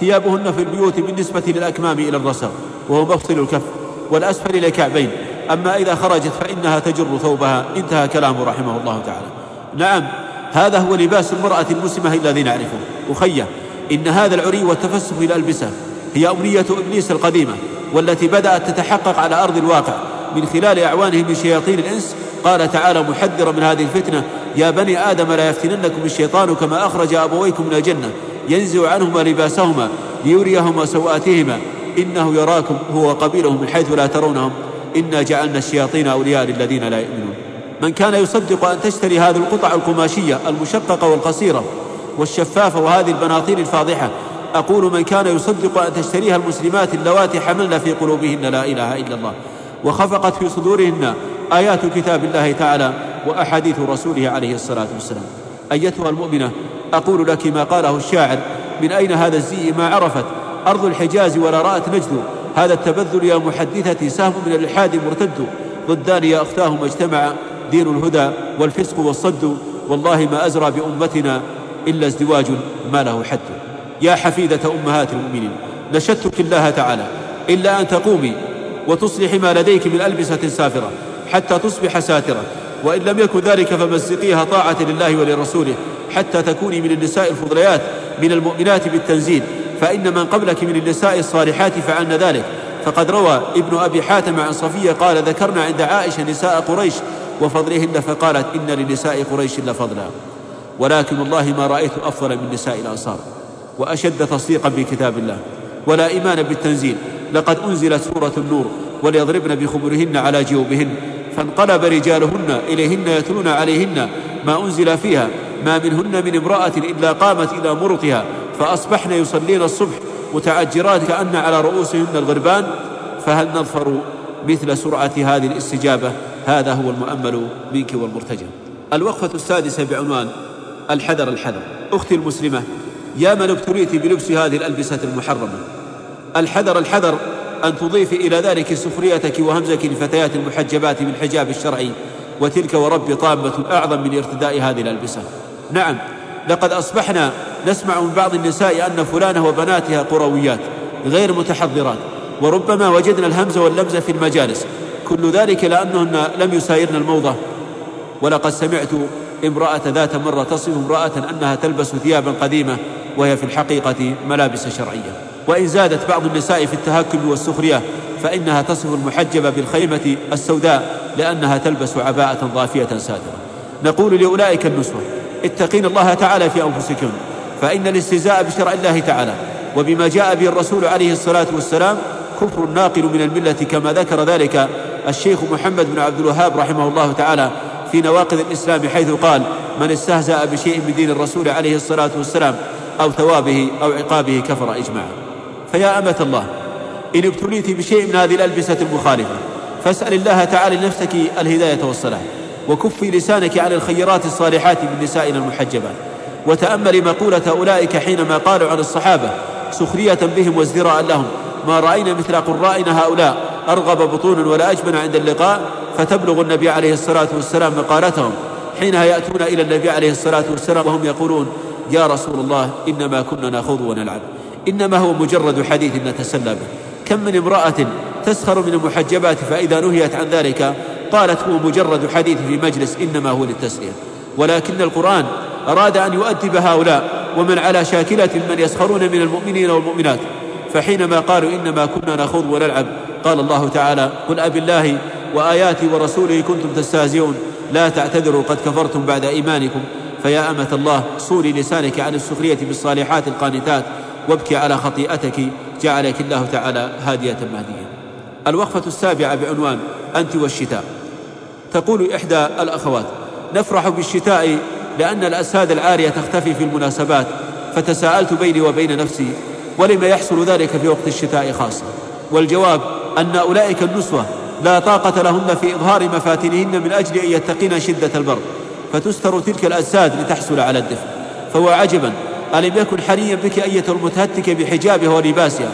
ثيابهن في البيوت بالنسبة للأكمام إلى الرسغ وهو مفصل الكف والأسفل إلى الكعبين أما إذا خرجت فإنها تجر ثوبها. انتهى كلامه رحمه الله تعالى. نعم هذا هو لباس المرأة المسلمة الذي نعرفه أخيه إن هذا العري والتفسح الألبسة هي أمنية إبليس القديمة والتي بدأت تتحقق على أرض الواقع. من خلال أعوانه من شياطين الإنس قال تعالى محذرا من هذه الفتنة يا بني آدم لا يفتننكم الشيطان كما أخرج أبويكم من الجنة. ينزع عنهما لباسهما ليريهما سوآتهما إنه يراكم هو وقبيله من حيث لا ترونهم. إنا جعلنا الشياطين أولياء للذين لا يؤمنون. من كان يصدق أن تشتري هذه القطع القماشية المشققة والقصيرة والشفافة وهذه البناطيل الفاضحة أقول من كان يصدق أن تشتريها المسلمات اللواتي حملن في قلوبهن لا إله إلا الله. وخفقت في صدورهن آيات كتاب الله تعالى وأحاديث رسوله عليه الصلاة والسلام. أيتها المؤمنة أقول لك ما قاله الشاعر من أين هذا الزي ما عرفت؟ أرض الحجاز ولا رأت نجد هذا التبذل يا محدثتي سهم من الإلحاد مرتد. ضدان يا أختاه ما اجتمع دين الهدى والفسق والصد. والله ما أزرى بأمتنا إلا ازدواج ما له حد. يا حفيدة أمهات المؤمنين نشدتك الله تعالى. إلا أن تقومي وتصلحي ما لديك من ألبسة سافرة حتى تصبح ساترة. وإن لم يكن ذلك فمزقيها طاعة لله ولرسوله حتى تكوني من النساء الفضليات من المؤمنات بالتنزيل. فإن من قبلك من النساء الصالحات فعلن ذلك. فقد روى ابن أبي حاتم عن صفية قال ذكرنا عند عائشة نساء قريش وفضلهن فقالت إن لنساء قريش لفضلا ولكن والله ما رأيت أفضل من نساء الأنصار. وأشد تصديقا بكتاب الله. ولا إيمان بالتنزيل. لقد أنزلت سورة النور وليضربن بخمرهن على جيوبهن. فانقلب رجالهن إليهن يتلون عليهن ما أنزل فيها. ما منهن من امرأة إلا قامت إلى مرطها فأصبحن يصلين الصبح متعجرات كأن على رؤوسهن الغربان فهل نظفر مثل سرعة هذه الاستجابة؟ هذا هو المؤمل منك والمرتجى. الوقفة السادسة بعنوان الحذر الحذر. أختي المسلمة يا من ابتليت بلبس هذه الألبسة المحرمة. الحذر الحذر أن تضيفي إلى ذلك سخريتك وهمزك للفتيات المحجبات بالحجاب الشرعي وتلك ورب طامة أعظم من ارتداء هذه الألبسة. نعم لقد أصبحنا نسمع من بعض النساء أن فلانة وبناتها قرويات غير متحضرات وربما وجدنا الهمز واللمز في المجالس كل ذلك لأنهن لم يسايرن الموضة. ولقد سمعت امرأة ذات مرة تصف امرأة أنها تلبس ثيابا قديمة وهي في الحقيقة ملابس شرعية. وإن زادت بعض النساء في التهكم والسخرية فإنها تصف المحجبة بالخيمة السوداء لأنها تلبس عباءة ضافية ساترة نقول لأولئك النسوة اتقين الله تعالى في أنفسكم فإن الاستهزاء بشرع الله تعالى. وبما جاء به الرسول عليه الصلاة والسلام كفر ناقل من الملة كما ذكر ذلك الشيخ محمد بن عبد الوهاب رحمه الله تعالى في نواقض الإسلام حيث قال من استهزأ بشيء من دين الرسول عليه الصلاة والسلام أو ثوابه أو عقابه كفر إجماعا. فيا أمة الله إن ابتليت بشيء من هذه الألبسة المخالفة فاسأل الله تعالى لنفسك الهداية والصلاح وكفي لسانك عن الخيرات الصالحات من نسائنا المحجبات. وتأمل مقولة أولئك حينما قالوا عن الصحابة سخرية بهم وازدراء لهم. ما رأينا مثل قرائنا هؤلاء أرغب بطونا ولا أجبن عند اللقاء فتبلغ النبي عليه الصلاة والسلام مقالتهم. حينها يأتون إلى النبي عليه الصلاة والسلام وهم يقولون يا رسول الله إنما كنا نخوض ونلعب. إنما هو مجرد حديث نتسلى به. كم من امرأة تسخر من المحجبات فإذا نهيت عن ذلك قالت هو مجرد حديث في مجلس إنما هو للتسلية. ولكن القرآن أراد أن يؤدب هؤلاء ومن على شاكلة من يسخرون من المؤمنين والمؤمنات. فحينما قالوا إنما كنا نخوض ونلعب قال الله تعالى قل أب الله وآياتي ورسوله كنتم تستهزئون لا تعتذروا قد كفرتم بعد إيمانكم. فيا أمة الله صولي لسانك عن السخرية بالصالحات القانتات وابكي على خطيئتك جعلك الله تعالى هادية مهدية. الوقفة السابعة بعنوان أنت والشتاء. تقول إحدى الأخوات نفرح بالشتاء لأن الأسهاد العارية تختفي في المناسبات فتساءلت بيني وبين نفسي ولم يحصل ذلك في وقت الشتاء خاصة؟ والجواب أن أولئك النسوة لا طاقة لهن في إظهار مفاتنهن من أجل أن يتقين شدة البرد فتستر تلك الأجساد لتحصل على الدفء. فهو عجبا ألم يكن حريا بك أية المتهتك بحجابها ولباسها؟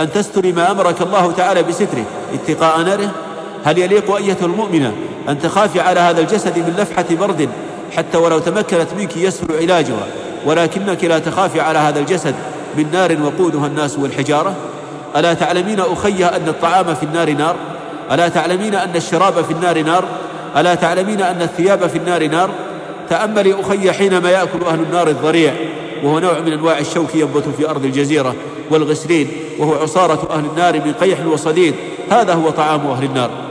أن تستري ما أمرك الله تعالى بستره اتقاء ناره؟ هل يليق أية المؤمنة أن تخافي على هذا الجسد من لفحة برد حتى ولو تمكنت منك يسهل علاجها ولكنك لا تخافي على هذا الجسد من نار وقودها الناس والحجارة؟ ألا تعلمين أخي أن الطعام في النار نار؟ ألا تعلمين أن الشراب في النار نار؟ ألا تعلمين أن الثياب في النار نار؟ تأملي أخي حينما يأكل أهل النار الضريع وهو نوع من أنواع الشوك ينبت في أرض الجزيرة والغسلين وهو عصارة أهل النار من قيح وصديد هذا هو طعام أهل النار.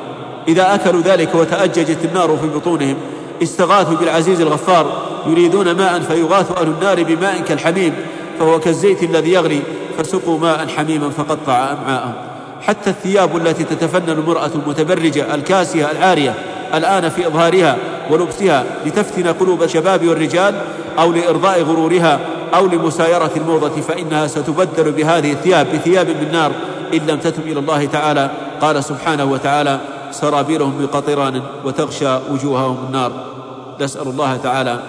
إذا أكلوا ذلك وتأججت النار في بطونهم استغاثوا بالعزيز الغفار يريدون ماء فيغاث أهل النار بماء كالحميم فهو كالزيت الذي يغلي فسقوا ماء حميما فقطع أمعاءهم. حتى الثياب التي تتفنن المرأة المتبرجة الكاسية العارية الآن في إظهارها ولبسها لتفتن قلوب الشباب والرجال أو لإرضاء غرورها أو لمسايرة الموضة فإنها ستبدل بهذه الثياب بثياب من نار إن لم تتب إلى الله تعالى. قال سبحانه وتعالى سرابيلهم من قطران وتغشى وجوههم النار. نسأل الله تعالى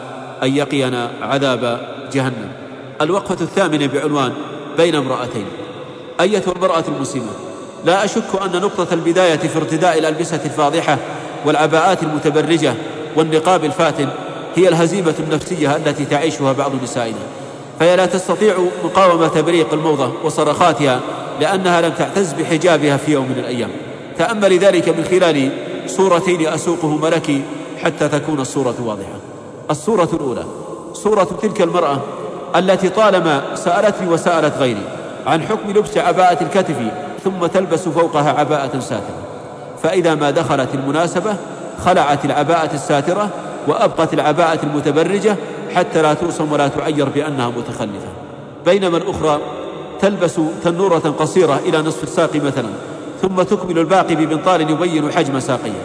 أن يقينا عذاب جهنم. الوقفة الثامنة بعنوان بين امرأتين. أيتها المرأة المسلمة؟ لا أشك أن نقطة البداية في ارتداء الألبسة الفاضحة والعباءات المتبرجة والنقاب الفاتن هي الهزيمة النفسية التي تعيشها بعض نسائنا. فهي لا تستطيع مقاومة بريق الموضة وصرخاتها لأنها لم تعتز بحجابها في يوم من الأيام. تأمل ذلك من خلال صورتين أسوقهما لك حتى تكون الصورة واضحة. الصورة الأولى صورة تلك المرأة التي طالما سألتني وسألت غيري عن حكم لبس عباءة الكتف ثم تلبس فوقها عباءة ساترة. فإذا ما دخلت المناسبة خلعت العباءة الساترة وأبقت العباءة المتبرجة حتى لا توصم ولا تعير بأنها متخلفة. بينما الأخرى تلبس تنورة قصيرة إلى نصف الساق مثلا ثم تكمل الباقي ببنطال يبين حجم ساقيها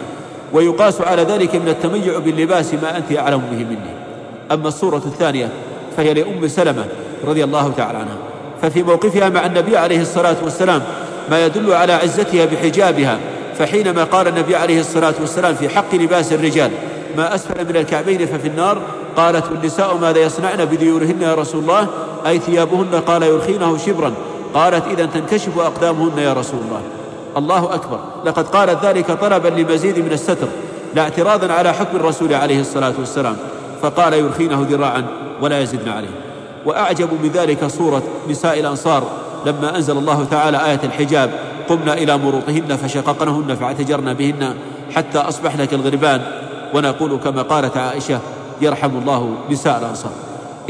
ويقاس على ذلك من التميع باللباس ما أنت أعلم به مني. أما الصورة الثانية فهي لأم سلمة رضي الله تعالى عنها. ففي موقفها مع النبي عليه الصلاة والسلام ما يدل على عزتها بحجابها فحينما قال النبي عليه الصلاة والسلام في حق لباس الرجال ما أسفل من الكعبين ففي النار؟ قالت والنساء ماذا يصنعن بذيورهن يا رسول الله؟ أي ثيابهن؟ قال يرخينه شبرا. قالت إذا تنكشف أقدامهن يا رسول الله. الله أكبر. لقد قالت ذلك طلبا لمزيد من الستر لا اعتراضا على حكم الرسول عليه الصلاة والسلام. فقال يرخينه ذراعا ولا يزدن عليه. وأعجب من ذلك صورة نساء الأنصار. لما أنزل الله تعالى آية الحجاب قمنا إلى مروطهن فشققنهن فاعتجرن بهن حتى أصبحن كالغربان. ونقول كما قالت عائشة يرحم الله نساء الأنصار.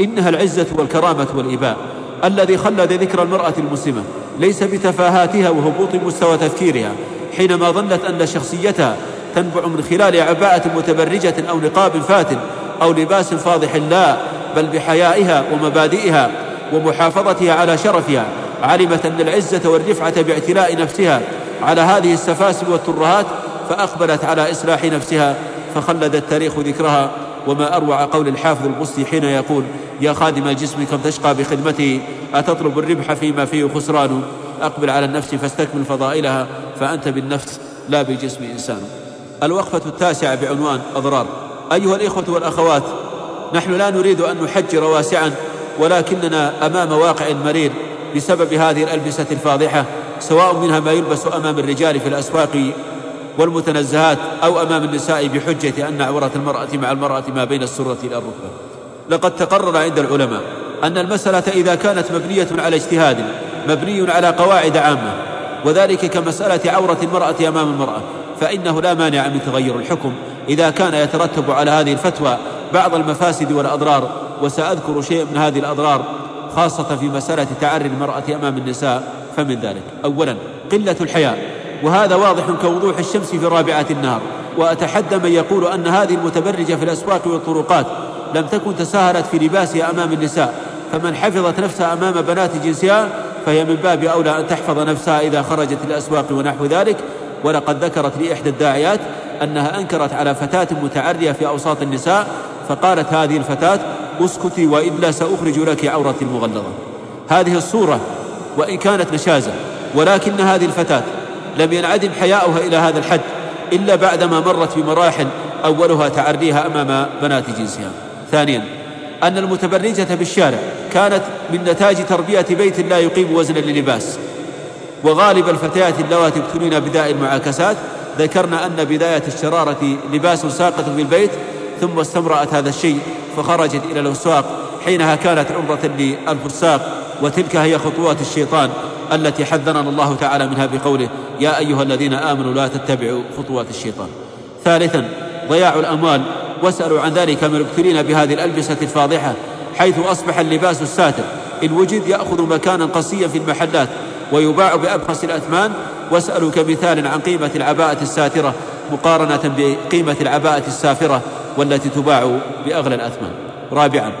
إنها العزة والكرامة والإباء الذي خلد ذكر المرأة المسلمة. ليس بتفاهاتها وهبوط مستوى تفكيرها حينما ظنت أن شخصيتها تنبع من خلال عباءة متبرجة أو نقاب فاتن أو لباس فاضح لا بل بحيائها ومبادئها ومحافظتها على شرفها علمت أن العزة والرفعة باعتلاء نفسها على هذه السفاسف والترهات فأقبلت على إصلاح نفسها فخلد التاريخ ذكرها وما أروع قول الحافظ البصري حين يقول يا خادم الجسم كم تشقى بخدمته أتطلب الربح فيما فيه خسران. أقبل على النفس فاستكمل فضائلها فأنت بالنفس لا بالجسم إنسان. الوقفة التاسعة بعنوان أضرار. أيها الإخوة والأخوات نحن لا نريد أن نحجر واسعا ولكننا أمام واقع مرير بسبب هذه الألبسة الفاضحة سواء منها ما يلبس أمام الرجال في الأسواق والمتنزهات أو أمام النساء بحجة أن عورة المرأة مع المرأة ما بين السرة إلى الركبة. لقد تقرر عند العلماء أن المسألة إذا كانت مبنية على اجتهاد مبني على قواعد عامة وذلك كمسألة عورة المرأة أمام المرأة فإنه لا مانع من تغير الحكم إذا كان يترتب على هذه الفتوى بعض المفاسد والأضرار وسأذكر شيء من هذه الأضرار خاصة في مسألة تعري المرأة أمام النساء فمن ذلك. أولا قلة الحياء وهذا واضح كوضوح الشمس في رابعة النهار وأتحدى من يقول أن هذه المتبرجة في الأسواق والطرقات لم تكن تساهلت في لباسها أمام النساء. فمن حفظت نفسها أمام بنات جنسها فهي من باب أولى أن تحفظ نفسها إذا خرجت الأسواق ونحو ذلك. ولقد ذكرت لي إحدى الداعيات أنها أنكرت على فتاة متعرية في أوساط النساء فقالت هذه الفتاة أسكتي وإلا سأخرج لك عورتي المغلظة. هذه الصورة وإن كانت نشازة ولكن هذه الفتاة لم ينعدم حياؤها إلى هذا الحد إلا بعدما مرت بمراحل أولها تعريها أمام بنات جنسها. ثانيا أن المتبرجة بالشارع كانت من نتاج تربية بيت لا يقيم وزن للباس. وغالب الفتيات اللواتي ابتلين بداء المعاكسات. ذكرنا أن بداية الشرارة لباس ساقط في البيت ثم استمرأت هذا الشيء فخرجت إلى الأسواق حينها كانت عرضة للفساق. وتلك هي خطوات الشيطان التي حذرنا الله تعالى منها بقوله يا أيها الذين آمنوا لا تتبعوا خطوات الشيطان. ثالثا ضياع الأموال. واسألوا عن ذلك من ابتلين بهذه الألبسة الفاضحة حيث أصبح اللباس الساتر. إن وجد يأخذ مكانا قصيا في المحلات ويباع بأبخس الأثمان. واسألوا كمثال عن قيمة العباءة الساترة مقارنة بقيمة العباءة السافرة والتي تباع بأغلى الأثمان. رابعا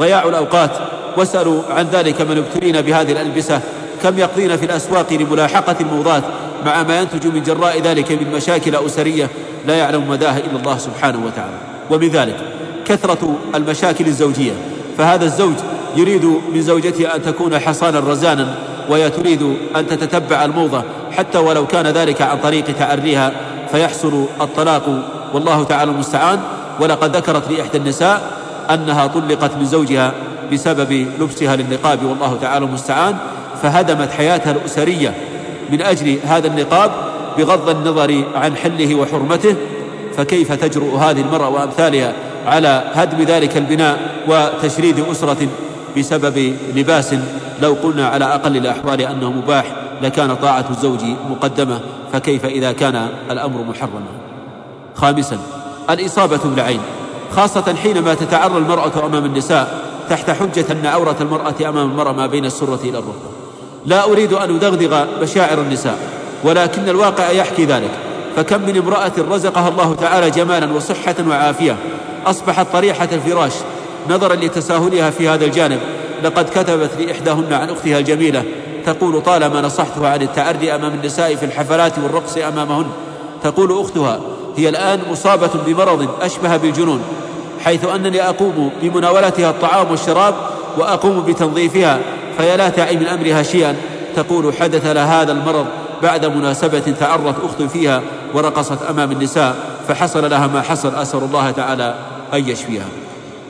ضياع الأوقات. واسألوا عن ذلك من ابتلين بهذه الألبسة. كم يقضين في الأسواق لملاحقة الموضات؟ مع ما ينتج من جراء ذلك من مشاكل أسرية. لا يعلم مداها إلا الله سبحانه وتعالى. ومن ذلك كثرة المشاكل الزوجية. فهذا الزوج يريد من زوجته أن تكون حصانا رزانا وهي تريد أن تتتبع الموضة حتى ولو كان ذلك عن طريق تعريها فيحصل الطلاق. والله تعالى المستعان. ولقد ذكرت لي إحدى النساء أنها طلقت من زوجها بسبب لبسها للنقاب. والله تعالى المستعان. فهدمت حياتها الأسرية من أجل هذا النقاب بغض النظر عن حله وحرمته. فكيف تجرؤ هذه المرأة وأمثالها على هدم ذلك البناء وتشريد أسرة بسبب لباس لو قلنا على أقل الأحوال أنه مباح لكان طاعة الزوج مقدمة فكيف إذا كان الأمر محرما؟ خامسا الإصابة بالعين خاصة حينما تتعرى المرأة أمام النساء تحت حجة أن عورة المرأة أمام المرأة ما بين السرة إلى الركبة. لا أريد أن أدغدغ مشاعر النساء ولكن الواقع يحكي ذلك. فكم من امرأة رزقها الله تعالى جمالا وصحة وعافية. أصبحت طريحة الفراش نظرا لتساهلها في هذا الجانب. لقد كتبت لإحداهن عن أختها الجميلة تقول طالما نصحتها عن التعري أمام النساء في الحفلات والرقص أمامهن تقول أختها هي الآن مصابة بمرض أشبه بالجنون حيث أنني أقوم بمناولتها الطعام والشراب وأقوم بتنظيفها فهي لا تعي من أمرها شيئا تقول حدث لها هذا المرض. بعد مناسبة تعرت أخت فيها ورقصت أمام النساء فحصل لها ما حصل أسأل الله تعالى أن يشفيها.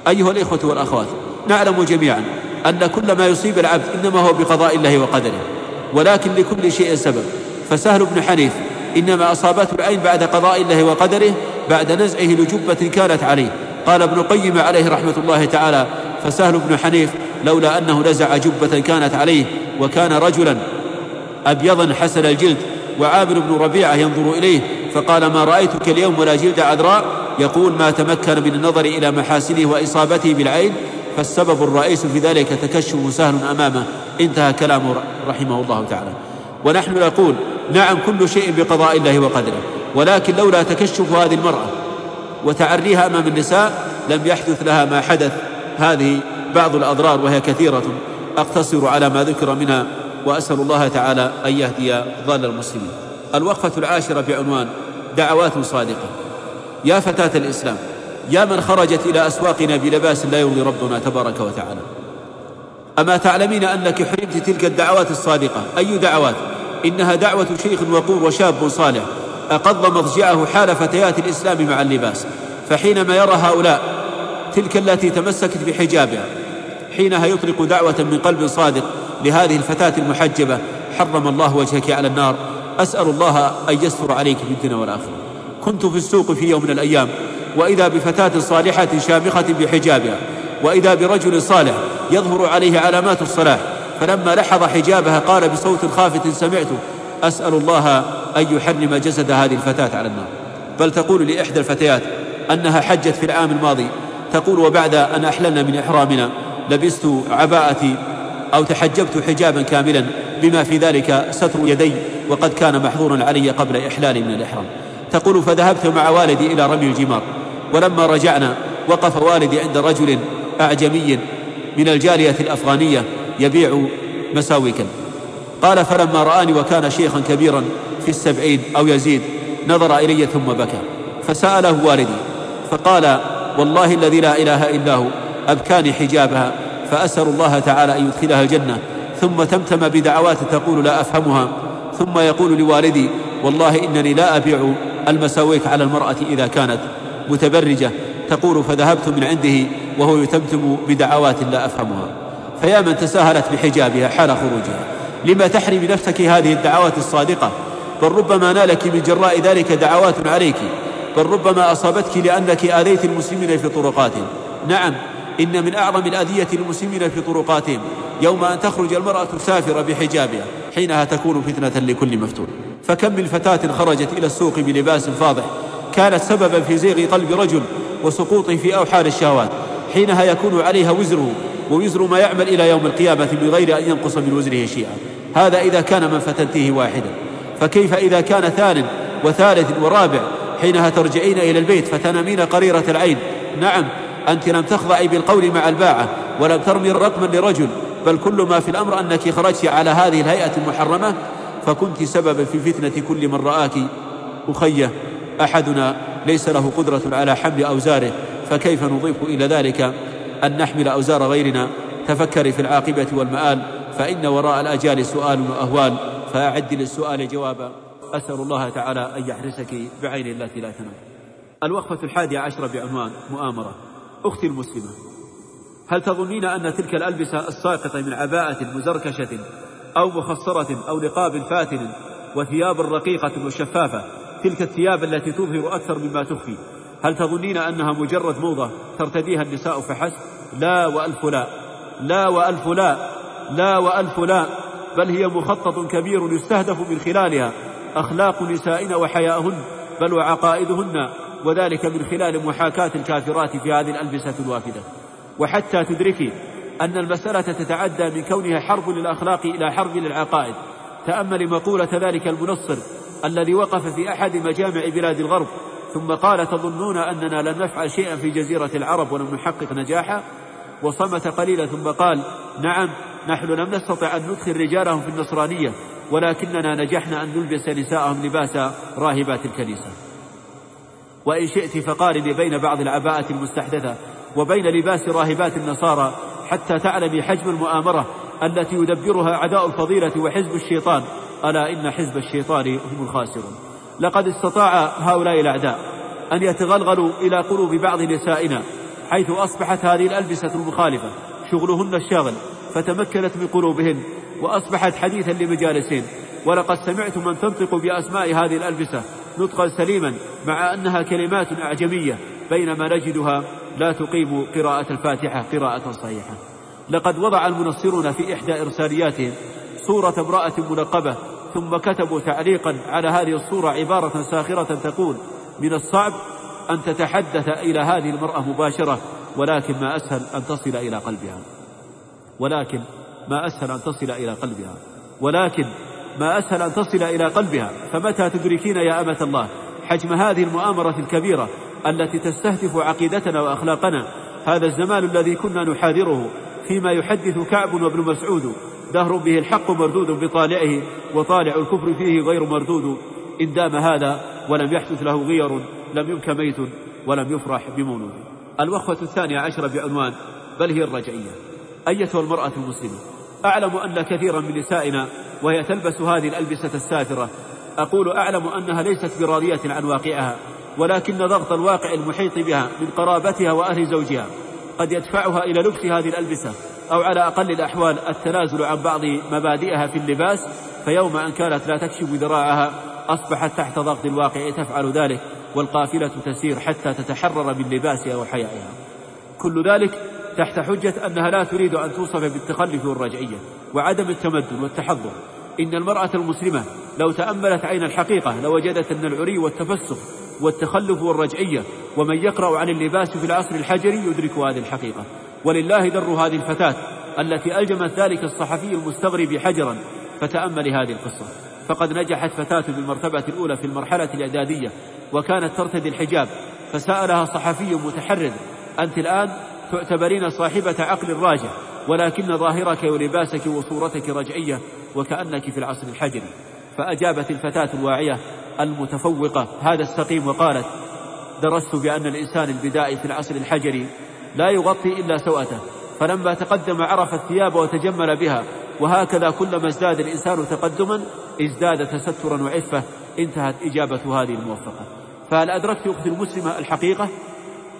أيها الإخوة والأخوات نعلم جميعا أن كل ما يصيب العبد إنما هو بقضاء الله وقدره ولكن لكل شيء سبب. فسهل بن حنيف إنما أصابته العين بعد قضاء الله وقدره بعد نزعه لجبة كانت عليه. قال ابن قيم عليه رحمة الله تعالى فسهل بن حنيف لولا أنه نزع جبة كانت عليه وكان رجلا أبيضا حسن الجلد وعامر بن ربيعة ينظر إليه فقال ما رأيتك اليوم ولا جلد عذراء يقول ما تمكن من النظر إلى محاسنه وإصابته بالعين فالسبب الرئيس في ذلك تكشف سهل أمامه. انتهى كلامه رحمه الله تعالى. ونحن نقول نعم كل شيء بقضاء الله وقدره ولكن لولا تكشف هذه المرأة وتعريها أمام النساء لم يحدث لها ما حدث. هذه بعض الأضرار وهي كثيرة. أقتصر على ما ذكر منها وأسأل الله تعالى أن يهدي ضال المسلمين. الوقفة العاشرة بعنوان دعوات صادقة. يا فتاة الإسلام يا من خرجت إلى أسواقنا بلباس لا يرضي ربنا تبارك وتعالى. أما تعلمين أنك حرمت تلك الدعوات الصادقة؟ أي دعوات؟ إنها دعوة شيخ وقور وشاب صالح. أقض مضجعه حال فتيات الإسلام مع اللباس. فحينما يرى هؤلاء تلك التي تمسكت بحجابها حينها يطلق دعوة من قلب صادق لهذه الفتاة المحجبة حرم الله وجهك على النار. أسأل الله أن يستر عليك في الدنيا والآخرة. كنت في السوق في يوم من الأيام وإذا بفتاة صالحة شامخة بحجابها وإذا برجل صالح يظهر عليه علامات الصلاح فلما لحظ حجابها قال بصوت خافت سمعته أسأل الله أن يحرم جسد هذه الفتاة على النار. بل تقول لإحدى الفتيات أنها حجت في العام الماضي تقول وبعد أن أحللنا من إحرامنا لبست عباءتي أو تحجبت حجابا كاملا بما في ذلك ستر يدي وقد كان محظورا علي قبل إحلالي من الإحرام. تقول فذهبت مع والدي إلى رمي الجمار ولما رجعنا وقف والدي عند رجل أعجمي من الجارية الأفغانية يبيع مساويكا. قال فلما رآني وكان شيخا كبيرا في السبعين أو يزيد نظر إلي ثم بكى. فسأله والدي فقال والله الذي لا إله إلا هو أبكاني حجابها فأسأل الله تعالى أن يدخلها الجنة. ثم تمتم بدعوات تقول لا أفهمها. ثم يقول لوالدي والله إنني لا أبيع المساويك على المرأة إذا كانت متبرجة. تقول فذهبت من عنده وهو يتمتم بدعوات لا أفهمها. فيا من تساهلت بحجابها حال خروجها. لما تحرم نفسك هذه الدعوات الصادقة؟ بل ربما نالك من جراء ذلك دعوات عليك. بل ربما أصابتك لأنك آذيت المسلمين في طرقاتهم نعم إن من أعظم الأذية للمسلمين في طرقاتهم يوم أن تخرج المرأة سافرة بحجابها حينها تكون فتنة لكل مفتون. فكم من فتاة خرجت إلى السوق بلباس فاضح كانت سببا في زيغ قلب رجل وسقوطه في أوحال الشهوات. حينها يكون عليها وزره ووزر ما يعمل إلى يوم القيامة من غير أن ينقص من وزره شيئا. هذا إذا كان من فتنته واحدا. فكيف إذا كان ثان وثالث ورابع؟ حينها ترجعين إلى البيت فتنامين قريرة العين. نعم أنت لم تخضعي بالقول مع الباعة ولم ترمي رقما لرجل بل كل ما في الأمر أنك خرجت على هذه الهيئة المحرمة فكنت سببا في فتنة كل من رآك. أخيه أحدنا ليس له قدرة على حمل أوزاره فكيف نضيف إلى ذلك أن نحمل أوزار غيرنا؟ تفكري في العاقبة والمآل فإن وراء الأجال سؤال وأهوال. فأعد للسؤال جوابا. أسأل الله تعالى أن يحرسك بعين التي لا تنام. الوقفة الحادية عشرة بعنوان مؤامرة. أختي المسلمة هل تظنين أن تلك الألبسة الساقطة من عباءة مزركشة أو مخصرة أو نقاب فاتن وثياب رقيقة وشفافة تلك الثياب التي تظهر أكثر مما تخفي؟ هل تظنين أنها مجرد موضة ترتديها النساء فحسب؟ لا وألف لا. لا وألف لا. لا وألف لا. بل هي مخطط كبير يستهدف من خلالها أخلاق نسائنا وحياءهن بل وعقائدهن. وذلك من خلال محاكاة الكافرات في هذه الألبسة الوافدة وحتى تدركي أن المسألة تتعدى من كونها حرب للأخلاق إلى حرب للعقائد. تأمل مقولة ذلك المنصر الذي وقف في أحد مجامع بلاد الغرب ثم قال تظنون أننا لن نفعل شيئا في جزيرة العرب ولم نحقق نجاحا؟ وصمت قليلا ثم قال نعم نحن لم نستطع أن ندخل رجالهم في النصرانية ولكننا نجحنا أن نلبس نساءهم لباس راهبات الكنيسة. وإن شئت فقارني بين بعض العباءة المستحدثة وبين لباس راهبات النصارى حتى تعلمي حجم المؤامرة التي يدبرها أعداء الفضيلة وحزب الشيطان. ألا إن حزب الشيطان هم الخاسرون. لقد استطاع هؤلاء الأعداء أن يتغلغلوا إلى قلوب بعض نسائنا حيث أصبحت هذه الألبسة المخالفة شغلهن الشاغل فتمكنت من قلوبهن وأصبحت حديثا لمجالسين. ولقد سمعت من تنطق بأسماء هذه الألبسة نطقا سليما مع أنها كلمات أعجمية بينما نجدها لا تقيم قراءة الفاتحة قراءة صحيحة. لقد وضع المنصرون في إحدى إرسالياتهم صورة امرأة منقبة ثم كتبوا تعليقا على هذه الصورة عبارة ساخرة تقول من الصعب أن تتحدث إلى هذه المرأة مباشرة ولكن ما أسهل أن تصل إلى قلبها. ولكن ما أسهل أن تصل إلى قلبها. ولكن ما أسهل أن تصل إلى قلبها فمتى تدركين يا أمة الله؟ حجم هذه المؤامرة الكبيرة التي تستهدف عقيدتنا وأخلاقنا. هذا الزمان الذي كنا نحاذره فيما يحدث كعب وابن مسعود. دهر به الحق مردود بطالعه وطالع الكفر فيه غير مردود. إن دام هذا ولم يحدث له غير لم يبك ميت ولم يفرح بمولود. الوقفة الثانية عشرة بعنوان بل هي الرجعية. أيتها المرأة المسلمة؟ أعلم أن كثيرا من نسائنا وهي تلبس هذه الألبسة السافرة أقول أعلم أنها ليست براضية عن واقعها ولكن ضغط الواقع المحيط بها من قرابتها وأهل زوجها قد يدفعها إلى لبس هذه الألبسة أو على أقل الأحوال التنازل عن بعض مبادئها في اللباس فيوم أن كانت لا تكشف ذراعها أصبحت تحت ضغط الواقع تفعل ذلك والقافلة تسير حتى تتحرر من لباسها وحيائها. كل ذلك تحت حجة أنها لا تريد أن توصف بالتخلف والرجعية وعدم التمدن والتحضر. إن المرأة المسلمة لو تأملت عين الحقيقة لوجدت أن العري والتفسخ والتخلف والرجعية ومن يقرأ عن اللباس في العصر الحجري يدرك هذه الحقيقة. ولله در هذه الفتاة التي ألجمت ذلك الصحفي المستغرب حجرا فتأمل هذه القصة. فقد نجحت فتاة بالمرتبة الأولى في المرحلة الإعدادية وكانت ترتدي الحجاب فسألها صحفي متحرر أنت الآن تعتبرين صاحبة عقل راجع ولكن ظاهرك ولباسك وصورتك رجعية وكأنك في العصر الحجري. فأجابت الفتاة الواعية المتفوقة هذا السقيم وقالت درست بأن الإنسان البدائي في العصر الحجري لا يغطي إلا سوءته فلما تقدم عرف الثياب وتجمل بها وهكذا كلما ازداد الإنسان تقدما ازداد تسترا وعفة انتهت إجابة هذه الموفقة. فهل أدركت أختي المسلمة الحقيقة؟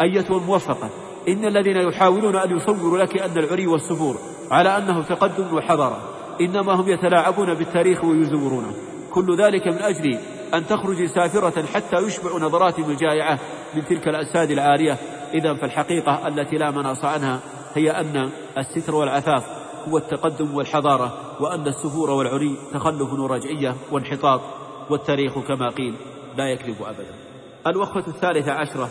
أيتها الموفقة إن الذين يحاولون أن يصوروا لك أن العري والسفور على أنه تقدم وحضارة إنما هم يتلاعبون بالتاريخ ويزورونه. كل ذلك من أجل أن تخرجي سافرة حتى يشبع نظراتهم الجائعة من تلك الأجساد العارية. إذا فالحقيقة التي لا مناص عنها هي أن الستر والعفاف هو التقدم والحضارة وأن السفور والعري تخلف ورجعية وانحطاط والتاريخ كما قيل لا يكذب أبدا. الوقفة الثالثة عشرة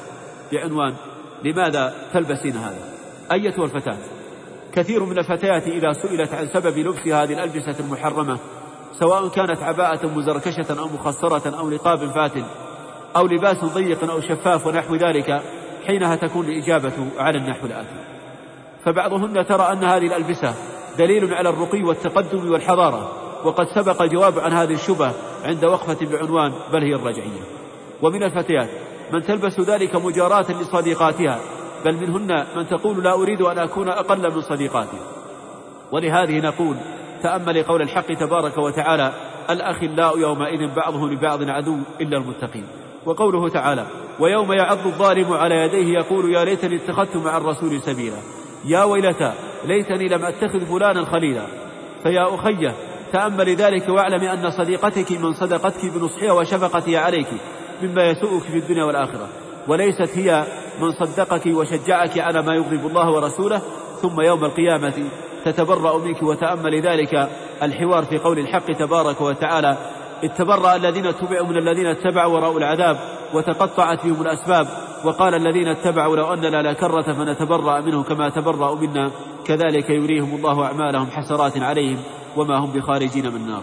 بعنوان لماذا تلبسين هذا؟ أيتها الفتاة؟ كثير من الفتيات إذا سئلت عن سبب لبس هذه الألبسة المحرمة سواء كانت عباءة مزركشة أو مخصرة أو نقاب فاتن أو لباس ضيق أو شفاف ونحو ذلك حينها تكون الإجابة على النحو الآتي. فبعضهن ترى أن هذه الألبسة دليل على الرقي والتقدم والحضارة وقد سبق الجواب عن هذه الشبهة عند وقفة بعنوان بل هي الرجعية. ومن الفتيات من تلبس ذلك مجاراة لصديقاتها بل منهن من تقول لا أريد أن أكون أقل من صديقاتي. ولهذه نقول تأمل قول الحق تبارك وتعالى الأخلاء يومئذ بعضهم لبعض عدو إلا المتقين. وقوله تعالى ويوم يعض الظالم على يديه يقول يا ليتني اتخذت مع الرسول سبيلا. يا ويلتى ليتني لم أتخذ فلانا خليلا. فيا أخي تأمل ذلك واعلم أن صديقتك من صدقتك بنصحها وشفقتها عليك. مما يسوءك في الدنيا والآخرة. وليست هي من صدقك وشجعك على ما يغضب الله ورسوله ثم يوم القيامة تتبرأ منك وتأمل ذلك الحوار في قول الحق تبارك وتعالى اتبرأ الذين اتبعوا من الذين اتبعوا وراءوا العذاب وتقطعت بهم الأسباب وقال الذين اتبعوا لو أن لا كرة فنتبرأ منه كما تبرأوا منا. كذلك يريهم الله أعمالهم حسرات عليهم وما هم بخارجين من النار.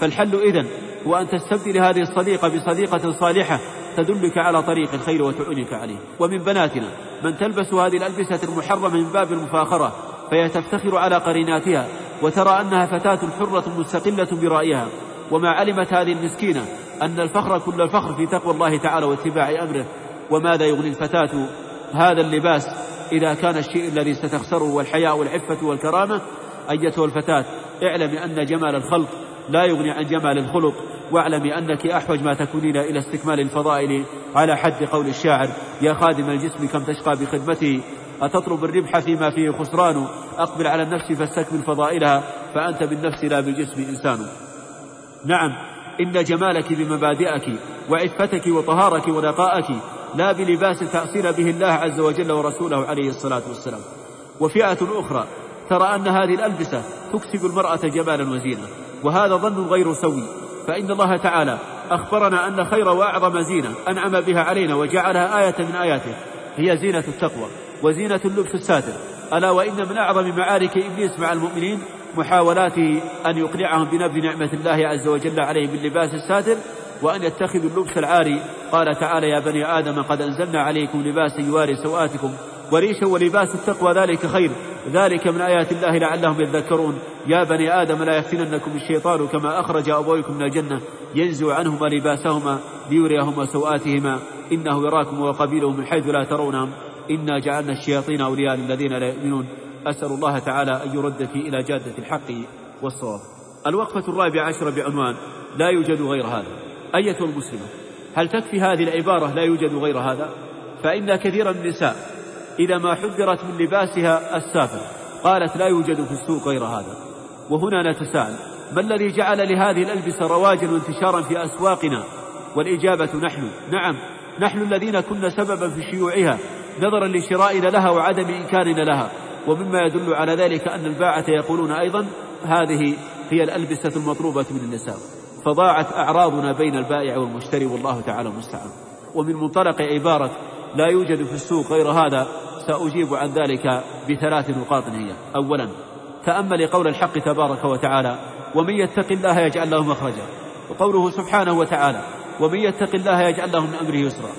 فالحل إذن هو أن تستبدل هذه الصديقة بصديقة صالحة تدلك على طريق الخير وتعينك عليه. ومن بناتنا من تلبس هذه الألبسة المحرمة من باب المفاخرة فهي تفتخر على قريناتها وترى أنها فتاة حرة مستقلة برأيها. وما علمت هذه المسكينة أن الفخر كل الفخر في تقوى الله تعالى واتباع أمره. وماذا يغني الفتاة هذا اللباس إذا كان الشيء الذي ستخسره والحياء والعفة والكرامة؟ أيتها الفتاة اعلمي أن جمال الخلق لا يغني عن جمال الخلق. واعلمي أنك أحوج ما تكونين إلى استكمال الفضائل على حد قول الشاعر. يا خادم الجسم كم تشقى بخدمته أتطلب الربح فيما فيه خسران. أقبل على النفس فاستكمل فضائلها. فأنت بالنفس لا بالجسم إنسان. نعم إن جمالك بمبادئك وعفتك وطهارك ونقائك لا بلباس تأصيل به الله عز وجل ورسوله عليه الصلاة والسلام. وفئة أخرى ترى أن هذه الألبسة تكسب المرأة جمالا وزينة. وهذا ظن غير سوي. فإن الله تعالى أخبرنا أن خير وأعظم زينة أنعم بها علينا وجعلها آية من آياته هي زينة التقوى وزينة اللبس الساتر. ألا وإن من أعظم معارك إبليس مع المؤمنين محاولاته أن يقنعهم بنبذ نعمة الله عز وجل عليهم باللباس الساتر وأن يتخذوا اللبس العاري. قال تعالى يا بني آدم قد أنزلنا عليكم لباسا يواري سوآتكم وريشا ولباس التقوى ذلك خير. ذلك من آيات الله لعلهم يذكرون. يا بني آدم لا يفتننكم الشيطان كما أخرج أبويكم من الجنة. ينزع عنهما لباسهما ليريهما سوآتهما. إنه يراكم وقبيله من حيث لا ترونهم. إنا جعلنا الشياطين أولياء للذين لا يؤمنون. أسأل الله تعالى أن يردك إلى جادة الحق والصواب. الوقفة الرابعة عشرة بعنوان لا يوجد غير هذا. أية المسلمة هل تكفي هذه العبارة لا يوجد غير هذا؟ فإن كثيرا من النساء إذا ما حذرت من لباسها السافر قالت لا يوجد في السوق غير هذا. وهنا نتساءل ما الذي جعل لهذه الألبسة رواجا وانتشارا في أسواقنا؟ والإجابة نحن. نعم. نحن الذين كنا سببا في شيوعها نظرا لشرائنا لها وعدم إنكارنا لها. ومما يدل على ذلك أن الباعة يقولون أيضا هذه هي الألبسة المطلوبة من النساء. فضاعت أعراضنا بين البائع والمشتري والله تعالى المستعان. ومن منطلق عبارة لا يوجد في السوق غير هذا سأجيب عن ذلك بثلاث نقاط هي أولا تأمل قول الحق تبارك وتعالى ومن يتق الله يجعل له مخرجا. وقوله سبحانه وتعالى ومن يتق الله يجعل له من أمره يسرا.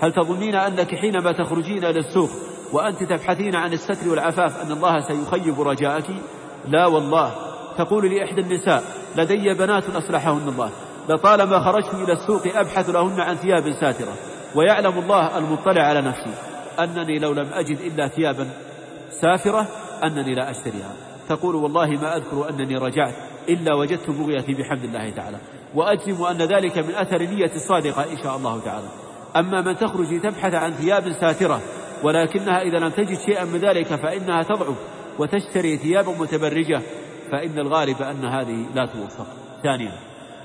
هل تظنين أنك حينما تخرجين إلى السوق وأنت تبحثين عن الستر والعفاف أن الله سيخيب رجاءك؟ لا والله. تقول لإحدى النساء لدي بنات أصلحهن الله. لطالما خرجت إلى السوق أبحث لهن عن ثياب ساترة. ويعلم الله المطلع على نفسي. أنني لو لم أجد إلا ثيابا سافرة أنني لا أشتريها. تقول والله ما أذكر أنني رجعت إلا وجدت بغيتي بحمد الله تعالى. وأجزم أن ذلك من أثر نية الصادقة إن شاء الله تعالى. أما من تخرج تبحث عن ثياب ساترة ولكنها إذا لم تجد شيئا من ذلك فإنها تضعف وتشتري ثيابا متبرجة فإن الغالب أن هذه لا توفق. ثانيا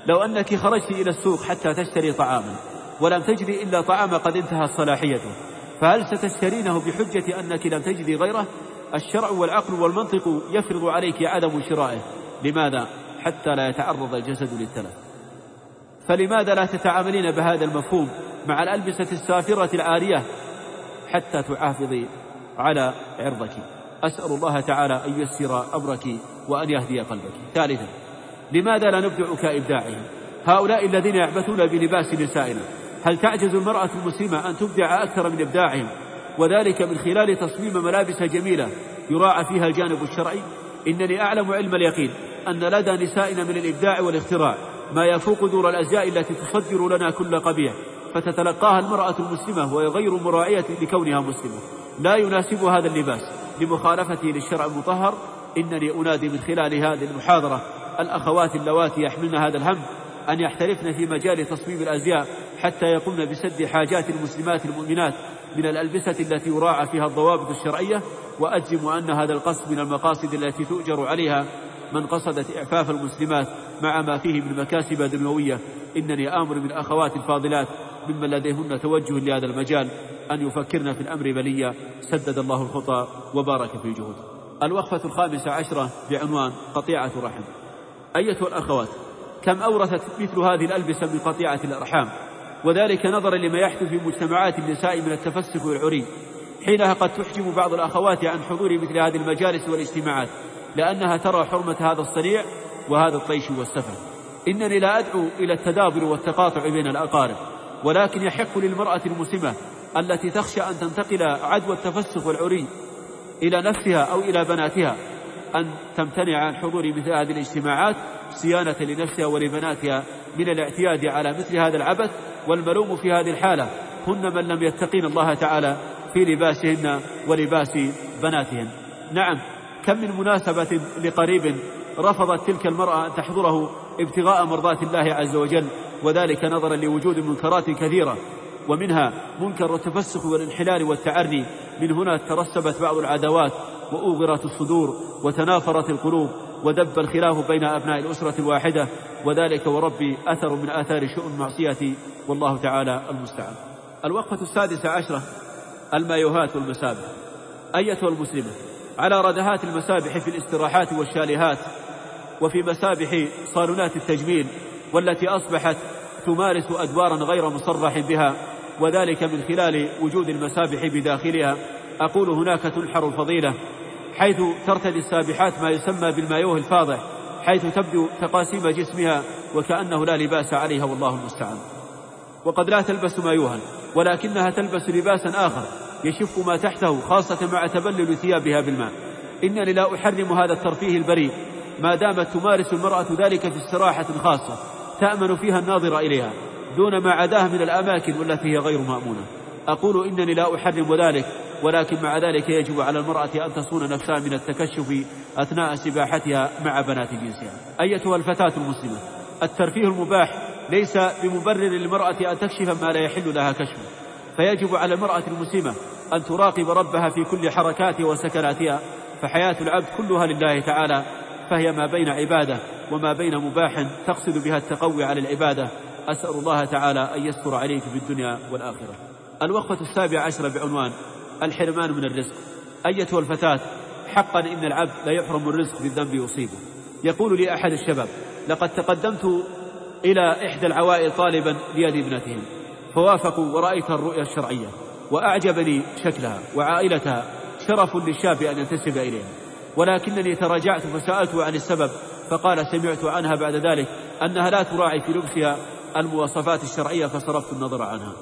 لو أنك خرجت إلى السوق حتى تشتري طعاما ولم تجدي إلا طعام قد انتهت صلاحيته فهل ستشترينه بحجة أنك لم تجدي غيره؟ الشرع والعقل والمنطق يفرض عليك عدم شرائه. لماذا؟ حتى لا يتعرض الجسد للتلف. فلماذا لا تتعاملين بهذا المفهوم مع الألبسة السافرة العارية حتى تحافظي على عرضك؟ أسأل الله تعالى أن يسر أمرك وأن يهدي قلبك. ثالثا لماذا لا نبدعك إبداعهم هؤلاء الذين يعبثون بلباس نسائنا. هل تعجز المرأة المسلمة أن تبدع أكثر من إبداعهم وذلك من خلال تصميم ملابس جميلة يراعى فيها الجانب الشرعي. إنني أعلم علم اليقين أن لدى نسائنا من الإبداع والاختراع ما يفوق دور الأزياء التي تصدر لنا كل قبيح فتتلقاها المرأة المسلمة وهي غير مراعية لكونها مسلمة. لا يناسب هذا اللباس. لمخالفته للشرع المطهر إنني أنادي من خلال هذه المحاضرة الأخوات اللواتي يحملن هذا الهم أن يحترفن في مجال تصميم الأزياء حتى يقمن بسد حاجات المسلمات المؤمنات من الألبسة التي يراعى فيها الضوابط الشرعية وأجزم أن هذا القصد من المقاصد التي تؤجر عليها من قصدت إعفاف المسلمات مع ما فيه من مكاسب دنيوية. إنني آمر من أخوات الفاضلات ممن لديهن توجه لهذا المجال أن يفكرن في الأمر بليا. سدد الله الخطى وبارك في الجهود. الوقفة الخامسة عشرة بعنوان قطيعة رحم. أيتها الأخوات كم أورثت مثل هذه الألبسة من قطيعة الأرحام. وذلك نظرا لما يحدث في مجتمعات النساء من التفسخ والعري. حينها قد تحجب بعض الأخوات عن حضور مثل هذه المجالس والاجتماعات لأنها ترى حرمة هذا الصنيع وهذا الطيش والسفه إنني لا أدعو إلى التدابر والتقاطع بين الأقارب ولكن يحق للمرأة المسلمة التي تخشى أن تنتقل عدوى التفسخ والعري إلى نفسها أو إلى بناتها أن تمتنع عن حضور مثل هذه الاجتماعات صيانة لنفسها ولبناتها من الاعتياد على مثل هذا العبث والملوم في هذه الحالة. هن من لم يتقين الله تعالى في لباسهن ولباس بناتهن. نعم كم من مناسبة لقريب رفضت تلك المرأة أن تحضره ابتغاء مرضات الله عز وجل وذلك نظرا لوجود منكرات كثيرة. ومنها منكر التفسخ والانحلال والتعري. من هنا ترسبت بعض العداوات وأوغرت الصدور وتنافرت القلوب ودب الخلاف بين أبناء الأسرة الواحدة وذلك وربي أثر من آثار شؤون المعصية والله تعالى المستعان. الوقفة السادسة عشرة المايوهات والمسابح. أيتها المسلمة على ردهات المسابح في الاستراحات والشاليهات وفي مسابح صالونات التجميل والتي أصبحت تمارس أدوارا غير مصرح بها وذلك من خلال وجود المسابح بداخلها. أقول هناك تنحر الفضيلة حيث ترتدي السابحات ما يسمى بالمايوه الفاضح حيث تبدو تقاسيم جسمها وكأنه لا لباس عليها والله المستعان. وقد لا تلبس مايوها ولكنها تلبس لباسا آخر يشف ما تحته خاصة مع تبلل ثيابها بالماء. إنني لا أحرم هذا الترفيه البريء. ما دامت تمارس المرأة ذلك في استراحة خاصة تأمن فيها الناظر إليها دون ما عداه من الأماكن والتي هي غير مأمونة. أقول إنني لا أحرم ذلك ولكن مع ذلك يجب على المرأة أن تصون نفسها من التكشف أثناء سباحتها مع بنات جنسها أيتها الفتاة المسلمة الترفيه المباح ليس بمبرر للمرأة أن تكشف ما لا يحل لها كشفه فيجب على المرأة المسلمة أن تراقب ربها في كل حركاتها وسكناتها فحياة العبد كلها لله تعالى فهي ما بين عبادة وما بين مباح تقصد بها التقوي على العبادة. أسأل الله تعالى أن يستر عليك في الدنيا والآخرة. الوقفة السابعة عشرة بعنوان الحرمان من الرزق. أيتها الفتاة حقا إن العبد لا يحرم الرزق بالذنب يصيبه. يقول لي أحد الشباب لقد تقدمت إلى إحدى العوائل طالبا ليد ابنتهم. فوافقوا ورأيت الرؤيا الشرعية وأعجبني شكلها وعائلتها. شرف للشاب أن ينتسب إليها. ولكنني تراجعت فسألته عن السبب فقال سمعت عنها بعد ذلك أنها لا تراعي في لبسها المواصفات الشرعية فصرفت النظر عنها.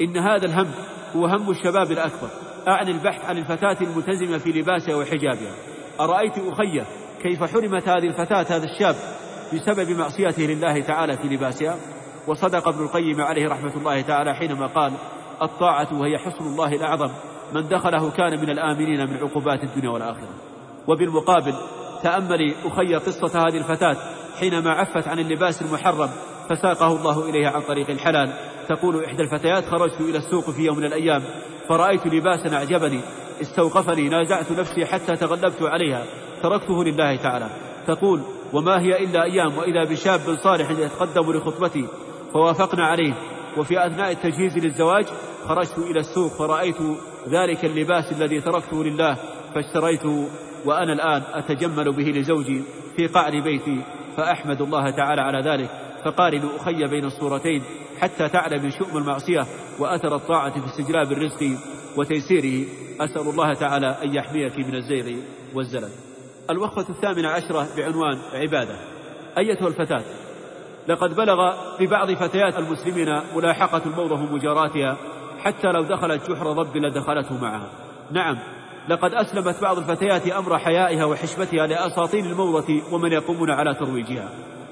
إن هذا الهم هو هم الشباب الأكبر. أعني البحث عن الفتاة الملتزمة في لباسها وحجابها. أرأيت أخيه كيف حرمت هذه الفتاة هذا الشاب بسبب معصيته لله تعالى في لباسها؟ وصدق ابن القيم عليه رحمة الله تعالى حينما قال الطاعة وهي حسن الله الأعظم من دخله كان من الآمنين من عقوبات الدنيا والآخرة. وبالمقابل تأملي أخي قصة هذه الفتاة حينما عفت عن اللباس المحرم فساقه الله إليها عن طريق الحلال. تقول إحدى الفتيات خرجت إلى السوق في يوم من الأيام فرأيت لباسا أعجبني استوقفني نازعت نفسي حتى تغلبت عليها تركته لله تعالى. تقول وما هي إلا أيام وإذا بشاب صالح يتقدم لخطبتي فوافقنا عليه وفي أثناء التجهيز للزواج خرجت إلى السوق فرأيت ذلك اللباس الذي تركته لله فاشتريته وأنا الآن أتجمل به لزوجي في قعر بيتي فأحمد الله تعالى على ذلك فقارن أخي بين الصورتين حتى تعلم شؤم المعصية وأثر الطاعة في استجلاب الرزق وتيسيره. أسأل الله تعالى أن يحميك من الزيغ والزلل. الوقفة الثامنة عشرة بعنوان عبادة. أيتها الفتاة لقد بلغ ببعض فتيات المسلمين ملاحقة الموضة ومجاراتها حتى لو دخلت جحر ضب لدخلته معها. نعم لقد أسلمت بعض الفتيات أمر حيائها وحشمتها لأساطين الموضة ومن يقومون على ترويجها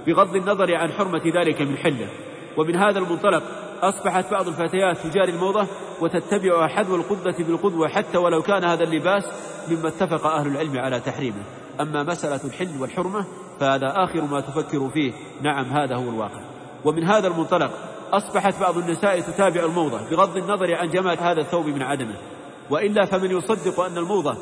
بغض النظر عن حرمة ذلك من حله. ومن هذا المنطلق أصبحت بعض الفتيات تجاري الموضة وتتبع حذو القدة بالقدوة حتى ولو كان هذا اللباس مما اتفق أهل العلم على تحريمه. أما مسألة الحل والحرمة فهذا آخر ما تفكر فيه. نعم هذا هو الواقع. ومن هذا المنطلق أصبحت بعض النساء تتابع الموضة بغض النظر عن جمال هذا الثوب من عدمه. وإلا فمن يصدق أن الموضة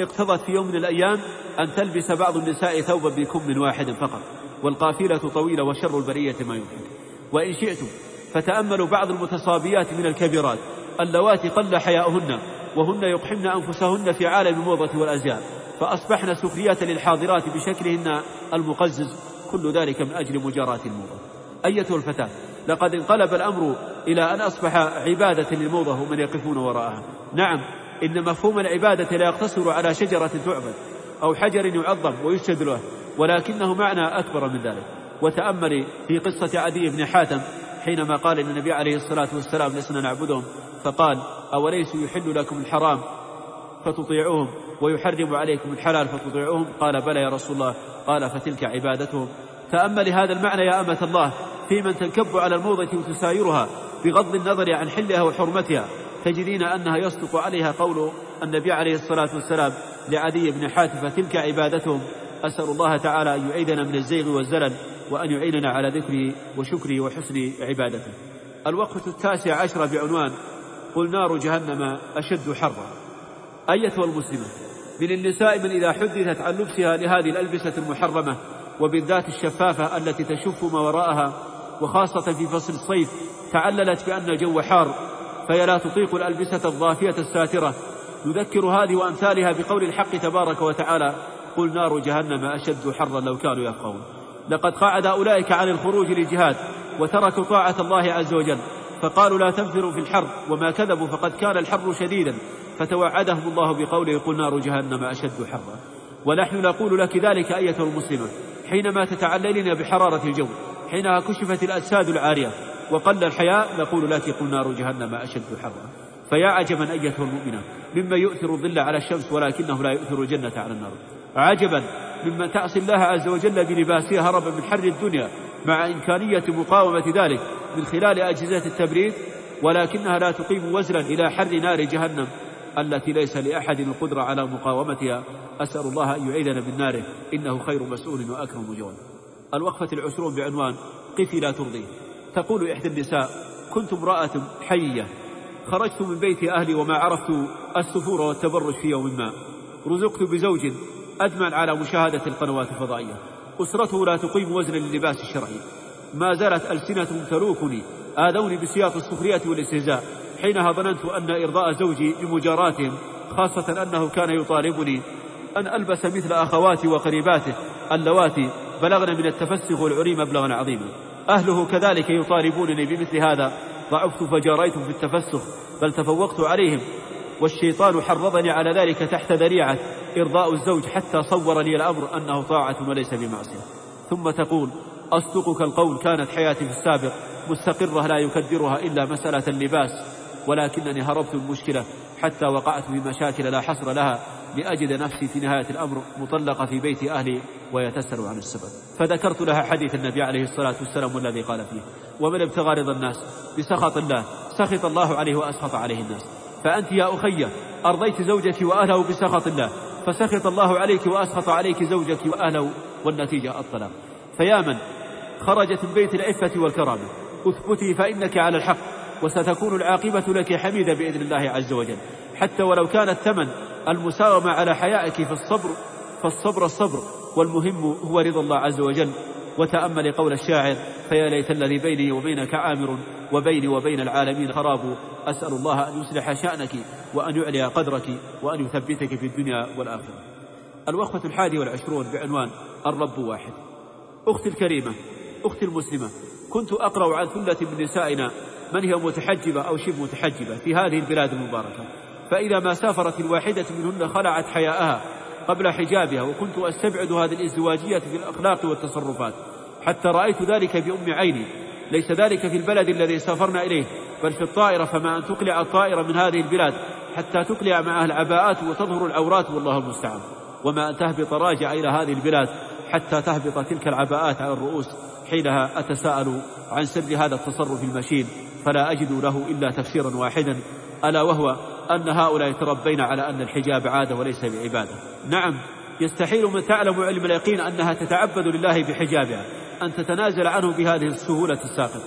اقتضت في يوم من الأيام أن تلبس بعض النساء ثوبا بكم واحد فقط. والقافلة طويلة وشر البرية ما يمكن وإن شئتم فتأملوا بعض المتصابيات من الكبيرات اللواتي قل حياؤهن وهن يقحمن أنفسهن في عالم الموضة والأزياء فأصبحن سخريات للحاضرات بشكلهن المقزز كل ذلك من أجل مجاراة الموضة. أيتها الفتاة لقد انقلب الأمر إلى أن أصبح عبادة للموضة ومن يقفون وراءها. نعم إن مفهوم العبادة لا يقتصر على شجرة تعبد أو حجر يعظم ويسجد له ولكنه معنى أكبر من ذلك. وتأملي في قصة عدي بن حاتم حينما قال للنبي عليه الصلاة والسلام لسنا نعبدهم فقال أوليسوا يحل لكم الحرام فتطيعوهم ويحرم عليكم الحلال فتطيعوهم؟ قال بلى يا رسول الله. قال فتلك عبادتهم. تأمل هذا المعنى يا أمة الله في من تنكب على الموضة وتسايرها بغض النظر عن حلها وحرمتها تجدين أنها يصدق عليها قول النبي عليه الصلاة والسلام لعدي بن حاتم فتلك عبادتهم. أسأل الله تعالى أن يعيدنا من الزيغ والزلل. وأن يعيننا على ذكره وشكره وحسن عبادته. الوقفة التاسعة عشرة بعنوان قل نار جهنم أشد حرا. أيتها المسلمة من النساء من إذا حدثت عن لبسها لهذه الألبسة المحرمة وبالذات الشفافة التي تشف ما وراءها وخاصة في فصل الصيف تعللت بأن الجو حار فهي لا تطيق الألبسة الضافية الساترة. يذكر هذه وأمثالها بقول الحق تبارك وتعالى قل نار جهنم أشد حرا لو كانوا يفقهون. لقد قعد أولئك عن الخروج للجهاد وتركوا طاعة الله عز وجل فقالوا لا تنفروا في الحر وما كذبوا فقد كان الحر شديدا فتوعدهم الله بقوله قل نار جهنم أشد حرا. ونحن نقول لك ذلك أية المسلمة حينما تتعللين بحرارة الجو حينها كشفت الأجساد العارية وقل الحياء نقول لك قل نار جهنم أشد حرا. فيا عجبا أيتها المؤمنة مما يؤثر الظل على الشمس ولكنه لا يؤثر الجنة على النار. عجبا ممن تعصي الله عز وجل بلباسها هربا من حر الدنيا مع إمكانية مقاومة ذلك من خلال أجهزة التبريد ولكنها لا تقيم وزنا إلى حر نار جهنم التي ليس لأحد القدرة على مقاومتها. أسأل الله أن يعيذنا من ناره. إنه خير مسؤول وأكرم جواد الوقفة العشرون بعنوان قفي لا ترضي. تقول إحدى النساء كنت امرأة حية خرجت من بيت أهلي وما عرفت السفور والتبرج في يوم ما. رزقت بزوج أدمن على مشاهدة القنوات الفضائية. أسرته لا تقيم وزن للباس الشرعي. ما زالت ألسنتهم تلوكني. آذوني بسياط السخرية والاستهزاء. حينها ظننت أن إرضاء زوجي بمجاراتهم خاصة أنه كان يطالبني أن ألبس مثل أخواتي وقريباته اللواتي. بلغن من التفسخ والعري مبلغا عظيما. أهله كذلك يطالبونني بمثل هذا. ضعفت فجاريت في التفسخ بل تفوقت عليهم. والشيطان حرضني على ذلك تحت ذريعة. إرضاء الزوج حتى صور لي الأمر أنه طاعة وليس بمعصية. ثم تقول أصدقك القول كانت حياتي في السابق مستقرة لا يكدرها إلا مسألة اللباس ولكنني هربت المشكلة حتى وقعت في مشاكل لا حصر لها لأجد نفسي في نهاية الأمر مطلقة في بيت أهلي ويتسر عن السبب. فذكرت لها حديث النبي عليه الصلاة والسلام والذي قال فيه ومن ابتغى رضا الناس بسخط الله سخط الله عليه وأسخط عليه الناس. فأنت يا أخي أرضيت زوجك وأهله بسخط الله. فسخط الله عليك وأسخط عليك زوجك وأهله والنتيجة الطلاق. فيا من؟ خرجت من بيت العفة والكرامة. أثبتي فإنك على الحق وستكون العاقبة لك حميدة بإذن الله عز وجل. حتى ولو كان الثمن المساومة على حيائك في الصبر فالصبر الصبر والمهم هو رضا الله عز وجل. وتأمل قول الشاعر فيا ليت الذي بيني وبينك عامر وبيني وبين العالمين خراب. أسأل الله أن يصلح شأنك وأن يعلي قدرك وأن يثبتك في الدنيا والآخرة. الوقفة الحادية والعشرون بعنوان الرب واحد. أختي الكريمة أختي المسلمة كنت أقرأ عن ثلة من نسائنا من هي متحجبة أو شبه متحجبة في هذه البلاد المباركة. فإذا ما سافرت الواحدة منهن خلعت حياءها. قبل حجابها وكنت أستبعد هذه الإزدواجية في الأخلاق والتصرفات. حتى رأيت ذلك بأم عيني. ليس ذلك في البلد الذي سافرنا إليه بل في الطائرة فما أن تقلع الطائرة من هذه البلاد حتى تقلع معها العباءات وتظهر العورات والله المستعان. وما أن تهبط راجع إلى هذه البلاد حتى تهبط تلك العباءات على الرؤوس حينها أتساءل عن سر هذا التصرف المشين فلا أجد له إلا تفسيرا واحدا ألا وهو أن هؤلاء يتربين على أن الحجاب عادة وليس بعبادة. نعم يستحيل من تعلم علم اليقين أنها تتعبد لله بحجابها أن تتنازل عنه بهذه السهولة الساقطة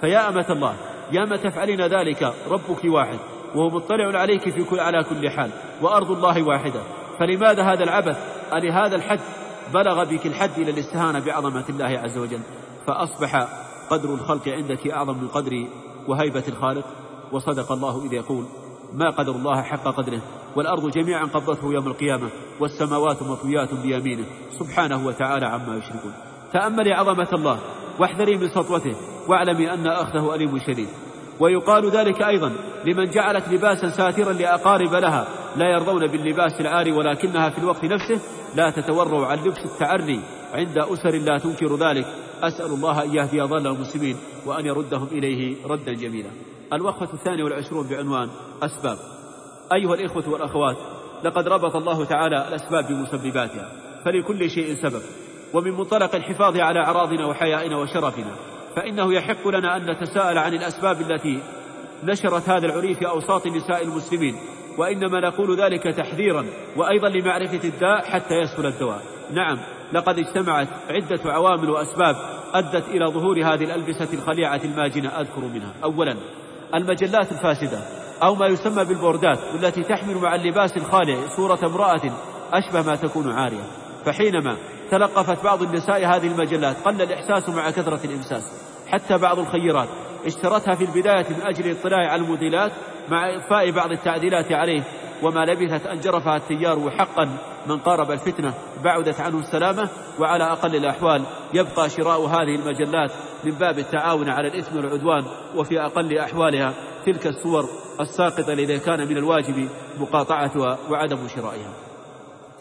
فيا أمة الله يا ما تفعلين ذلك ربك واحد وهو مطلع عليك في كل على كل حال وأرض الله واحدة. فلماذا هذا العبث؟ ألهذا الحد؟ بلغ بك الحد إلى الاستهانة بعظمة الله عز وجل. فأصبح قدر الخلق عندك أعظم من قدر وهيبة الخالق. وصدق الله إذ يقول ما قدر الله حق قدره والأرض جميعا قبضته يوم القيامة والسماوات مطويات بيمينه. سبحانه وتعالى عما يشركون. تأملي عظمة الله واحذري من سطوته واعلمي أن أخذه أليم شديد. ويقال ذلك أيضا لمن جعلت لباسا ساترا لأقارب لها لا يرضون باللباس العاري ولكنها في الوقت نفسه لا تتورع عن لبس التعري عند أسر لا تنكر ذلك. أسأل الله أن يهدي ظل المسلمين وأن يردهم إليه ردا جميلا. الوقفة الثانية والعشرون بعنوان أسباب. أيها الإخوة والأخوات لقد ربط الله تعالى الأسباب بمسبباتها فلكل شيء سبب ومن منطلق الحفاظ على أعراضنا وحيائنا وشرفنا فإنه يحق لنا أن نتساءل عن الأسباب التي نشرت هذا العري في أوساط نساء المسلمين وإنما نقول ذلك تحذيرا وأيضا لمعرفة الداء حتى يسهل الدواء. نعم لقد اجتمعت عدة عوامل وأسباب أدت إلى ظهور هذه الألبسة الخليعة الماجنة أذكر منها. أولا المجلات الفاسدة أو ما يسمى بالبوردات والتي تحمل مع اللباس الخالع صورة امرأة أشبه ما تكون عارية. فحينما تلقفت بعض النساء هذه المجلات قل الإحساس مع كثرة الإمساس حتى بعض الخيرات. اشترتها في البداية من أجل الاطلاع على الموديلات مع إضفاء بعض التعديلات عليه. وما لبثت أن جرفها التيار وحقا من قارب الفتنة بعدت عنه السلامة وعلى أقل الأحوال يبقى شراء هذه المجلات من باب التعاون على الإثم والعدوان وفي أقل أحوالها تلك الصور الساقطة التي كان من الواجب مقاطعتها وعدم شرائها.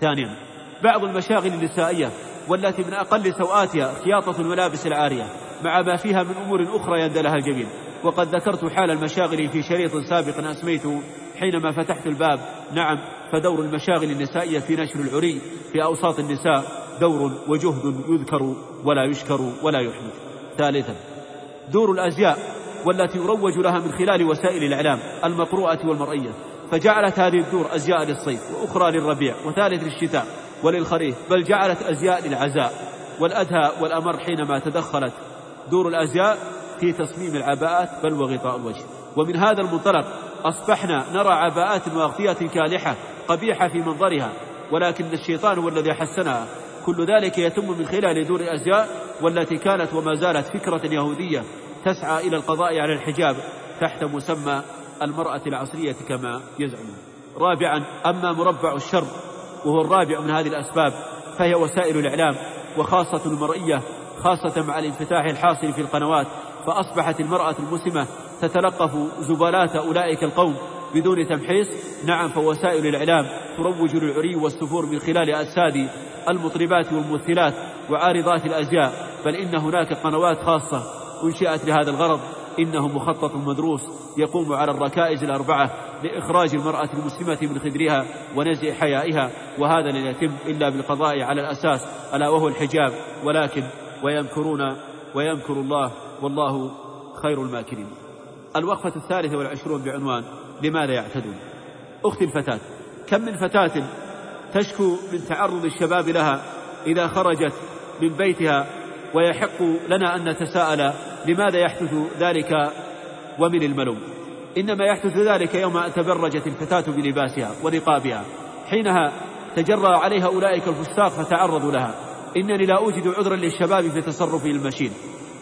ثانيا بعض المشاغل النسائية والتي من أقل سوآتها خياطة الملابس العارية مع ما فيها من أمور أخرى يندى لها الجميل. وقد ذكرت حال المشاغل في شريط سابق أسميته حينما فتحت الباب نعم فدور المشاغل النسائية في نشر العري في أوساط النساء دور وجهد يذكر ولا يشكر ولا يحمد. ثالثا دور الأزياء والتي يروج لها من خلال وسائل الإعلام المقروءة والمرئية فجعلت هذه الدور أزياء للصيف وأخرى للربيع وثالث للشتاء وللخريف بل جعلت أزياء للعزاء والأدهى والأمر حينما تدخلت. دور الأزياء في تصميم العباءات بل وغطاء الوجه. ومن هذا المنطلق أصبحنا نرى عباءات واغطية كالحة قبيحة في منظرها ولكن الشيطان هو الذي حسنها. كل ذلك يتم من خلال دور الأزياء والتي كانت وما زالت فكرة يهودية تسعى إلى القضاء على الحجاب تحت مسمى المرأة العصرية كما يزعمون رابعا أما مربع الشر وهو الرابع من هذه الأسباب فهي وسائل الإعلام وخاصة المرئية خاصة مع الانفتاح الحاصل في القنوات فأصبحت المرأة المسلمة تتلقف زبالات أولئك القوم بدون تمحيص. نعم فوسائل الإعلام تروج للعري والسفور من خلال أجساد المطربات والممثلات وعارضات الأزياء. بل إن هناك قنوات خاصة أنشئت لهذا الغرض. إنه مخطط مدروس يقوم على الركائز الأربعة لإخراج المرأة المسلمة من خدرها ونزع حيائها وهذا لن يتم إلا بالقضاء على الأساس ألا وهو الحجاب. ولكن ويمكرون ويمكر الله والله خير الماكرين. الوقفة الثالثة والعشرون بعنوان لماذا يعتدون. أختي الفتاة كم من فتاة تشكو من تعرض الشباب لها إذا خرجت من بيتها ويحق لنا أن نتساءل لماذا يحدث ذلك ومن الملوم؟ إنما يحدث ذلك يوم أن تبرجت الفتاة بلباسها ونقابها حينها تجرى عليها أولئك الفساق فتعرضوا لها. إنني لا أوجد عذرا للشباب في تصرفه المشين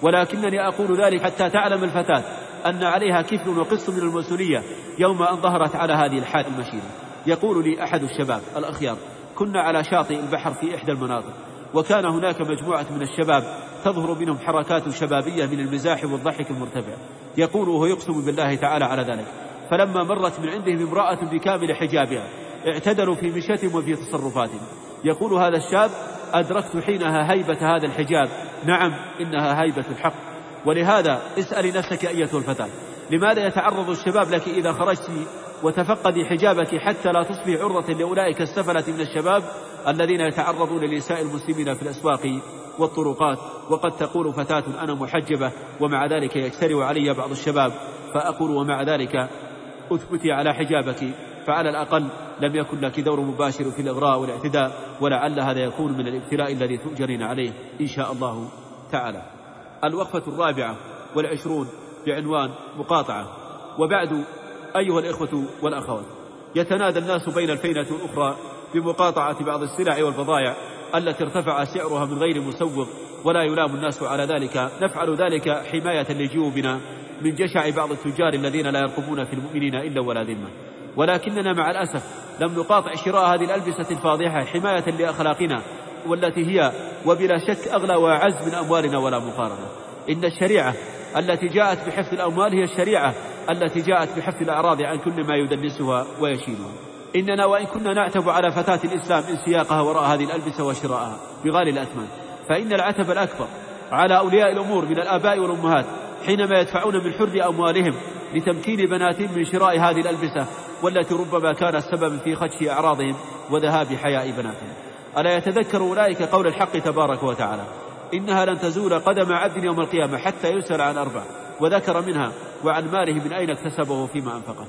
ولكنني أقول ذلك حتى تعلم الفتاة أن عليها كفل وقسط من المسؤولية يوم أن ظهرت على هذه الحال المشينة يقول لي أحد الشباب الأخيار كنا على شاطئ البحر في إحدى المناطق وكان هناك مجموعة من الشباب تظهر منهم حركات شبابية من المزاح والضحك المرتفع. يقول وهو يقسم بالله تعالى على ذلك. فلما مرت من عندهم امرأة بكامل حجابها اعتدلوا في مشيتهم وفي تصرفاتهم يقول هذا الشاب أدركت حينها هيبة هذا الحجاب. نعم إنها هيبة الحق. ولهذا اسألي نفسك أيتها الفتاة. لماذا يتعرض الشباب لك إذا خرجت وتفقدي حجابك حتى لا تصبحي عرضة لأولئك السفلة من الشباب الذين يتعرضون لنساء المسلمين في الأسواق والطرقات؟ وقد تقول فتاة أنا محجبة ومع ذلك يجترئ علي بعض الشباب فأقول ومع ذلك أثبتي على حجابك فعلى الأقل لم يكن لك دور مباشر في الإغراء والاعتداء ولعل هذا يكون من الابتلاء الذي تؤجرين عليه إن شاء الله تعالى. الوقفة الرابعة والعشرون بعنوان مقاطعة. وبعد أيها الإخوة والأخوات يتنادى الناس بين الفينة الأخرى بمقاطعة بعض السلع والبضائع التي ارتفع سعرها من غير مسوق ولا يلام الناس على ذلك. نفعل ذلك حماية لجيوبنا من جشع بعض التجار الذين لا يرقبون في المؤمنين إلا ولا ذمة. ولكننا مع الأسف لم نقاطع شراء هذه الألبسة الفاضحة حماية لأخلاقنا. والتي هي وبلا شك أغلى وأعز من أموالنا ولا مقارنة. إن الشريعة التي جاءت بحفظ الأموال هي الشريعة التي جاءت بحفظ الأعراض عن كل ما يدنسها ويشيلها إننا وإن كنا نعتب على فتاة الإسلام انسياقها وراء هذه الألبسة وشراءها بغالي الأثمان. فإن العتب الأكبر على أولياء الأمور من الآباء والأمهات حينما يدفعون من حر أموالهم لتمكين بناتهم من شراء هذه الألبسة والتي ربما كانت سببا في خدش أعراضهم وذهاب حياء بناتهم. ألا يتذكر أولئك قول الحق تبارك وتعالى؟ إنها لن تزول قدم عبد يوم القيامة حتى يسأل عن أربع وذكر منها وعن ماله من أين اكتسبه وفيما أنفقه.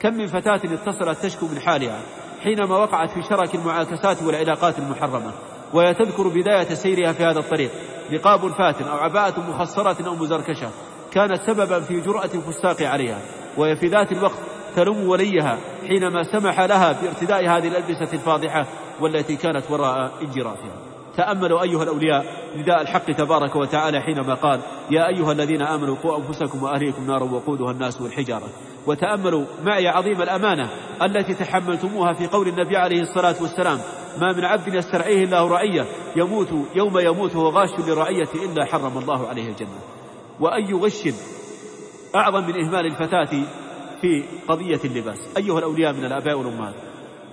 كم من فتاة اتصلت تشكو من حالها حينما وقعت في شرك المعاكسات والعلاقات المحرمة وهي تذكر بداية سيرها في هذا الطريق نقاب فاتن أو عباءة مخصرة أو مزركشة كانت سببا في جرأة الفساق عليها وهي في ذات الوقت تلوم وليها حينما سمح لها بارتداء هذه الألبسة الفاضحة والتي كانت وراء انجرافها. تأملوا أيها الأولياء نداء الحق تبارك وتعالى حينما قال يا أيها الذين آمنوا قوا أنفسكم وأهليكم نارا وقودها الناس والحجارة. وتأملوا معي عظيم الأمانة التي تحملتموها في قول النبي عليه الصلاة والسلام ما من عبد يسترعيه الله رعية يموت يوم يموت وهو غاش لرعية إلا حرم الله عليه الجنة. وأي غش أعظم من إهمال الفتاة في قضية اللباس. أيها الأولياء من الآباء والأمهات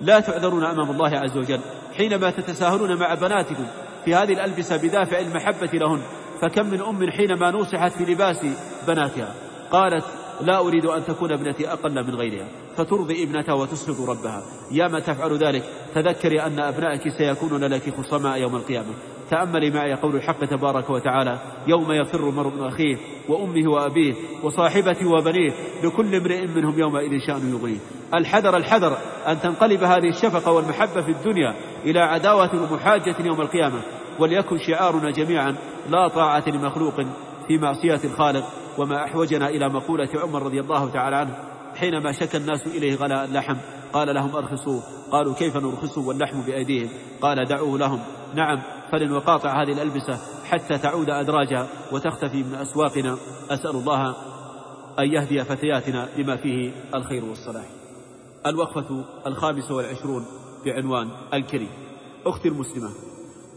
لا تعذرون أمام الله عز وجل حينما تتساهلون مع بناتكم في هذه الألبسة بدافع المحبة لهن. فكم من أم حينما نوصحت في لباس بناتها قالت لا أريد أن تكون ابنتي أقل من غيرها فترضي ابنتها وتسخط ربها. يا من تفعل ذلك؟ تذكري أن أبنائك سيكونون لك خصماء يوم القيامة. تأملي معي قول الحق تبارك وتعالى. يوم يفر المرء من أخيه وأمه وأبيه وصاحبته وبنيه لكل امرئ منهم يومئذ شأن يغنيه. الحذر الحذر أن تنقلب هذه الشفقة والمحبة في الدنيا إلى عداوة ومحاجة يوم القيامة. وليكن شعارنا جميعا لا طاعة لمخلوق في معصية الخالق وما أحوجنا إلى مقولة عمر رضي الله تعالى عنه حينما شكى الناس إليه غلاء اللحم قال لهم أرخصوه قالوا كيف نرخصه واللحم بأيديهم؟ قال دعوه لهم. نعم فلنقاطع هذه الألبسة حتى تعود أدراجها وتختفي من أسواقنا. أسأل الله أن يهدي فتياتنا بما فيه الخير والصلاح. الوقفة الخامسة والعشرون بعنوان الكريم. أختي المسلمة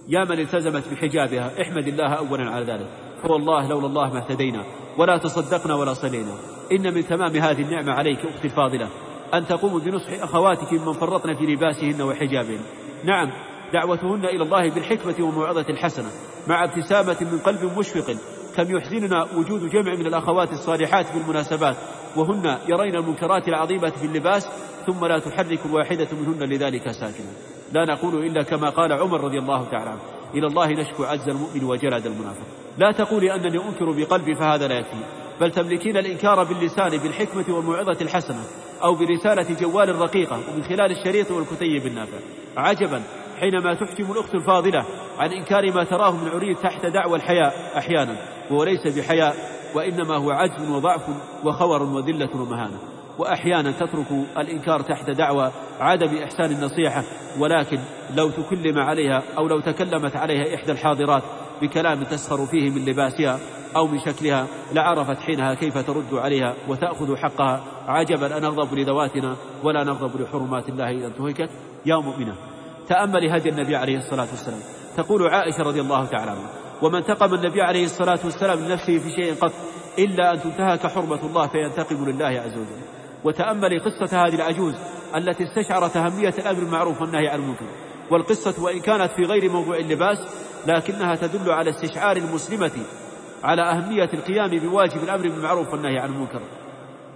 يا من التزمت بحجابها احمد الله أولا على ذلك. فوالله لولا الله ما اهتدينا ولا تصدقنا ولا صلينا. إن من تمام هذه النعمة عليك أختي الفاضلة أن تقوم بنصح أخواتك ممن فرطن في لباسهن وحجابهن. نعم دعوتهن إلى الله بالحكمة والموعظة الحسنة مع ابتسامة من قلب مشفق كم يحزننا وجود جمع من الأخوات الصالحات في المناسبات وهن يرين المنكرات العظيمة في اللباس ثم لا تحرك الواحدة منهن لذلك ساكنا لا نقول إلا كما قال عمر رضي الله تعالى عنه إلى الله نشكو عز المؤمن وجلد المنافق. لا تقولي أنني أنكر بقلبي فهذا لا يكفي بل تملكين الإنكار باللسان بالحكمة والموعظة الحسنة أو برسالة جوال رقيقة ومن خلال الشريط والكتيب النافع. عجبا حينما تحكم الأخت الفاضلة عن إنكار ما تراه من عريض تحت دعوى الحياء أحيانا وهو ليس بحياء وإنما هو عجز وضعف وخور وذلة ومهانة. وأحيانا تترك الإنكار تحت دعوى عدم إحسان النصيحة ولكن لو تكلم عليها أو لو تكلمت عليها إحدى الحاضرات بكلام تسخر فيه من لباسها أو من شكلها لعرفت حينها كيف ترد عليها وتأخذ حقها. عجبا أنغضب لذواتنا ولا نغضب لحرمات الله إذا انتهكت. يا مؤمنة تأمل هدي النبي عليه الصلاة والسلام. تقول عائشة رضي الله تعالى عنها وما انتقم النبي عليه الصلاة والسلام لنفسه في شيء قط إلا أن تنتهك حرمة الله فينتقم لله عز وجل. وتأمل قصة هذه العجوز التي استشعرت أهمية الأمر بالمعروف والنهي عن المنكر. والقصة وإن كانت في غير موضوع اللباس لكنها تدل على استشعار المسلمة على أهمية القيام بواجب الأمر بالمعروف والنهي عن المنكر.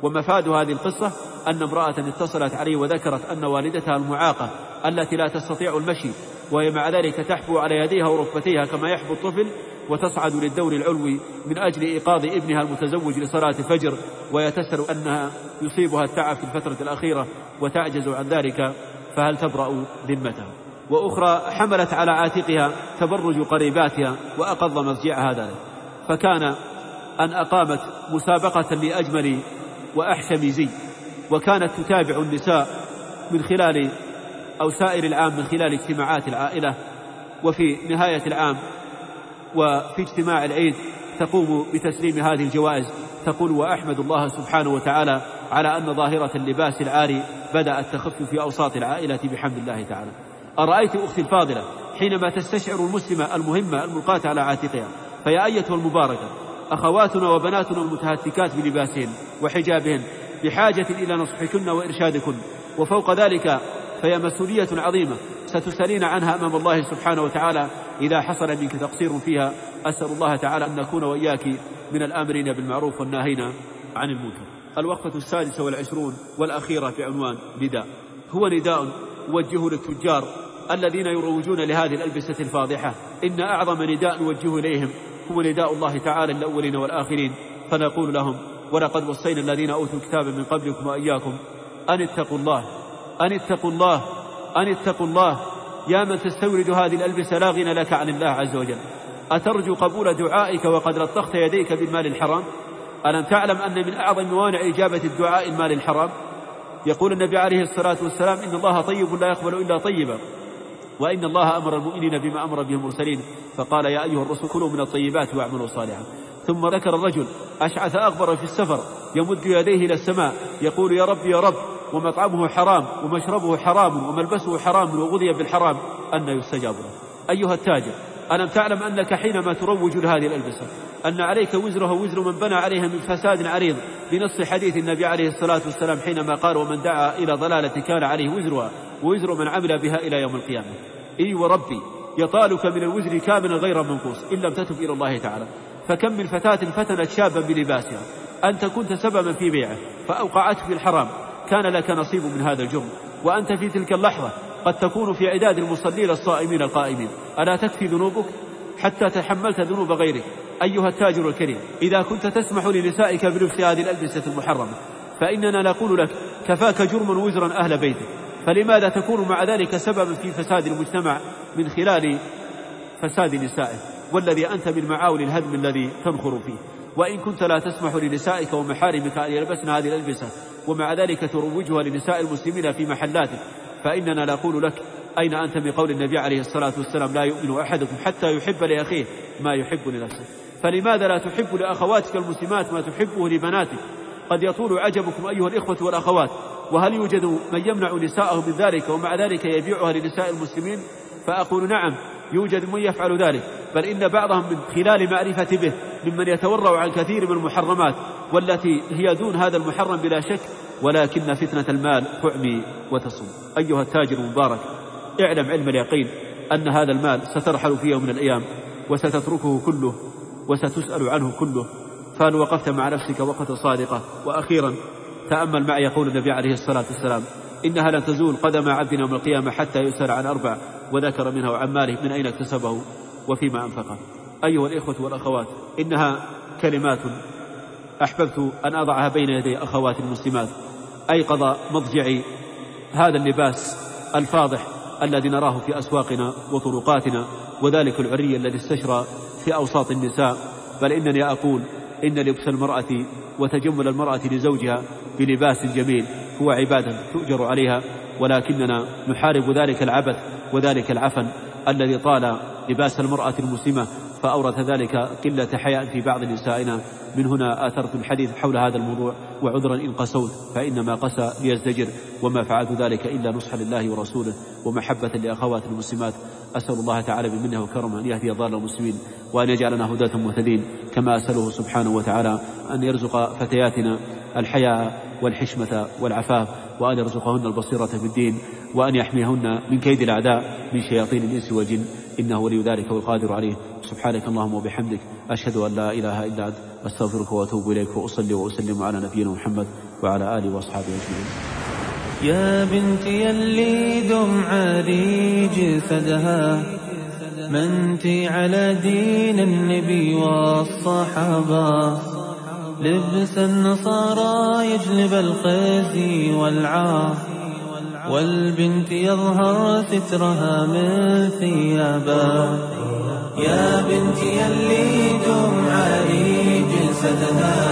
ومفاد هذه القصة أن امرأة اتصلت عليه وذكرت أن والدتها المعاقة التي لا تستطيع المشي وهي مع ذلك تحبو على يديها وركبتيها كما يحبو الطفل وتصعد للدور العلوي من أجل إيقاظ ابنها المتزوج لصلاة الفجر ويتسر أنها يصيبها التعب في الفترة الأخيرة وتعجز عن ذلك فهل تبرأ ذمتها؟ وأخرى حملت على عاتقها تبرج قريباتها وأقض مضجعها ذلك. فكان أن أقامت مسابقة لأجمل وأحشم زي وكانت تتابع النساء من خلال أو سائر العام من خلال اجتماعات العائلة وفي نهاية العام وفي اجتماع العيد تقوم بتسليم هذه الجوائز. تقول وأحمد الله سبحانه وتعالى على أن ظاهرة اللباس العاري بدأت تخف في أوساط العائلة بحمد الله تعالى. أرأيت أختي الفاضلة حينما تستشعر المسلمة المهمة الملقاة على عاتقها؟ فيا أيتها المباركة أخواتنا وبناتنا المتهتكات بلباسهن وحجابهن بحاجة إلى نصحكن وإرشادكن. وفوق ذلك فهي مسؤولية عظيمة. ستسألين عنها أمام الله سبحانه وتعالى إذا حصل منك تقصير فيها. أسأل الله تعالى أن نكون وإياك من الآمرين بالمعروف والناهين عن المنكر. الوقفة السادسة والعشرون والأخيرة في عنوان نداء. هو نداء وجهه للتجار الذين يروجون لهذه الألبسة الفاضحة. إن أعظم نداء نوجهه إليهم هو نداء الله تعالى الأولين والآخرين. فنقول لهم ولقد وصينا الذين أوتوا الكتاب من قبلكم وإياكم أن اتقوا الله أن اتقوا الله أن اتقوا الله. يا من تستورد هذه الألبسة لا غنى لك عن الله عز وجل. أترجو قبول دعائك وقد لطخت يديك بالمال الحرام؟ ألم تعلم أن من أعظم موانع إجابة الدعاء المال الحرام؟ يقول النبي عليه الصلاة والسلام إن الله طيب لا يقبل إلا طيبا وإن الله أمر المؤمنين بما أمر به المرسلين. فقال يا أيها الرسل كلوا من الطيبات واعملوا صالحا. ثم ذكر الرجل أشعث أغبر في السفر يمد يديه إلى السماء يقول يا رب يا رب. ومطعمه حرام ومشربه حرام وملبسه حرام وغذي بالحرام أن يستجاب له. أيها التاجر ألم تعلم أنك حينما تروج لهذه الألبسة؟ أن عليك وزرها وزر من بنى عليها من فساد عريض. بنص حديث النبي عليه الصلاة والسلام حينما قال ومن دعا إلى ضلالة كان عليه وزرها ووزر من عمل بها إلى يوم القيامة. إي وربي يطالك من الوزر كاملا غير منقوص إن لم تتب إلى الله تعالى. فكم من فتاة فتنت شابا بلباسها. أنت كنت سببا في بيعه فأوقعته في الحرام. كان لك نصيب من هذا الجرم وأنت في تلك اللحظة قد تكون في عداد المصلين الصائمين القائمين. ألا تكفي ذنوبك؟ حتى تحملت ذنوب غيرك. أيها التاجر الكريم إذا كنت تسمح لنسائك بلبس هذه الألبسة المحرمة فإننا نقول لك كفاك جرما وزرا أهل بيتك. فلماذا تكون مع ذلك سببا في فساد المجتمع من خلال فساد نسائه والذي أنت من معاول الهدم الذي تنخر فيه. وإن كنت لا تسمح لنسائك ومحارمك أن يلبسن هذه الألبسة ومع ذلك تروجها لنساء المسلمين في محلاتك فإننا نقول لك أين أنت من قول النبي عليه الصلاة والسلام لا يؤمن أحدكم حتى يحب لأخيه ما يحب لنفسه؟ فلماذا لا تحب لأخواتك المسلمات ما تحبه لبناتك؟ قد يطول عجبكم أيها الإخوة والأخوات وهل يوجد من يمنع نساءه من ذلك ومع ذلك يبيعها لنساء المسلمين؟ فأقول نعم يوجد من يفعل ذلك. بل إن بعضهم من خلال معرفة به ممن يتورع عن كثير من المحرمات والتي هي دون هذا المحرم بلا شك ولكن فتنة المال تعمي وتصم أيها التاجر المبارك اعلم علم اليقين أن هذا المال سترحل في يوم من الأيام وستتركه كله وستسأل عنه كله. فهل وقفت مع نفسك وقفة صادقة وأخيرا تأمل معي يقول النبي عليه الصلاة والسلام إنها لن تزول قدم عبد يوم القيامة حتى يسأل عن أربع. وذكر منها وعن ماله من أين اكتسبه وفيما أنفقه. أيها الإخوة والأخوات إنها كلمات أحببت أن أضعها بين يدي أخوات المسلمات. أيقظ مضجعي هذا اللباس الفاضح الذي نراه في أسواقنا وطرقاتنا وذلك العري الذي استشرى في أوساط النساء. بل إنني أقول إن لبس المرأة وتجمل المرأة لزوجها بلباس جميل هو عبادة تؤجر عليها ولكننا نحارب ذلك العبث وذلك العفن الذي طال لباس المرأة المسلمة فأورث ذلك قلة حياء في بعض نسائنا. من هنا آثرت الحديث حول هذا الموضوع وعذرا إن قسوت فإنما قسى ليزدجر وما فعلت ذلك إلا نصحا لله ورسوله ومحبة لأخوات المسلمات. أسأل الله تعالى بمنه وكرمه أن يهدي ضال المسلمين وأن يجعلنا هداة مهتدين كما أسأله سبحانه وتعالى أن يرزق فتياتنا الحياء والحشمة والعفاف وأن يرزقهن البصيرة في الدين. وأن يحميهن من كيد الأعداء من شياطين الإنس والجن. إنه ولي ذلك والقادر عليه. سبحانك اللهم وبحمدك. أشهد أن لا إله إلا أنت. أستغفرك وأتوب إليك وأصلي وأسلم على نبينا محمد وعلى آله وأصحابه أجمعين. يا بنتي اللي دم عالي جسدها. منتي على دين النبي والصحابة. لبس النصارى يجلب الخزي والعار. والبنت يظهر سترها من ثيابه يا بنتي اللي دم عالي جسدها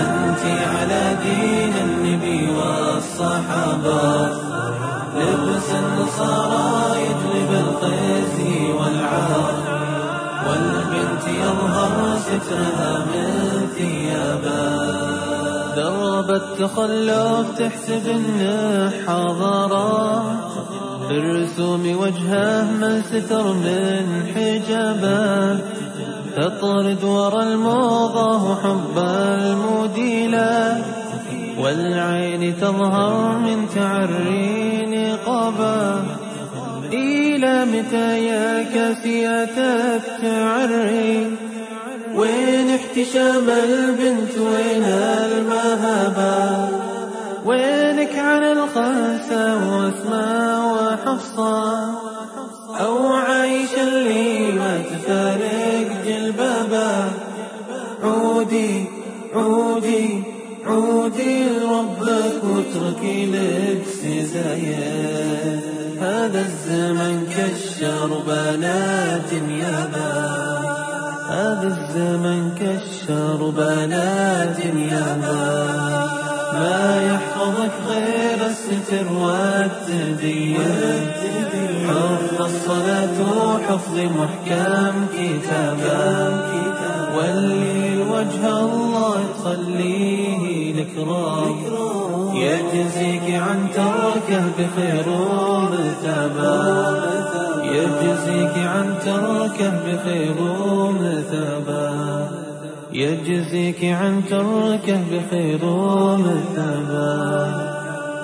أنت على دين النبي والصحابة. لبس النصارى يجلب الخزي والعار. والبنت يظهر سترها من ثيابه درب التخلف تحسب انه حضارات برسوم وجهه من ستر من حجابه. تطرد ورا الموضة وحب المديلة. والعين تظهر من تعري نقابه إلى متى يا كاسية التعري وين احتشام البنت وين المهابة؟ وينك عن الخاسة واسماء وحفصة أو عايشة اللي ما تفارق جلبابة؟ عودي عودي عودي لربك واتركي لبس زايد هذا الزمن كشر بنات يابا هذا الزمن كشر بنات يابا ما يحفظك غير الستر والتدين. حفظ الصلاة وحفظ محكم كتابا واللي وجه الله تخليه لك راب يجزيك عن تركه بخير ومثابا يجزيك عن تركه بخير ومثابا يجزيك عن تركه بخير ومثابا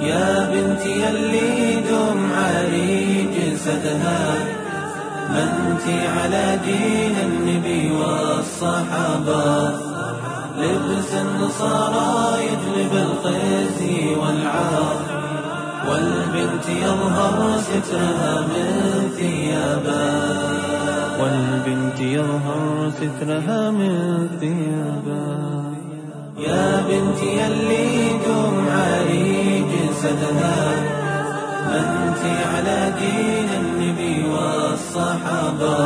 يا بنتي اللي دم عالي جسدها منتي على دين النبي والصحابة. لبس النصارى الخزي والعار والبنت يظهر سترها من ثيابها والبنت يظهر سترها من ثيابها يا بنتي اللي دم عالي جسدها أنت على دين النبي والصحابة.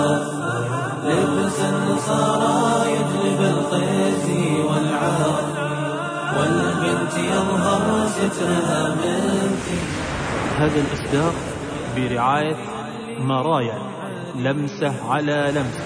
لبس النصارى يجلب الخزي والعار. والبنت يظهر سترها من هذا الإصدار برعاية مرايا لمسة على لمسة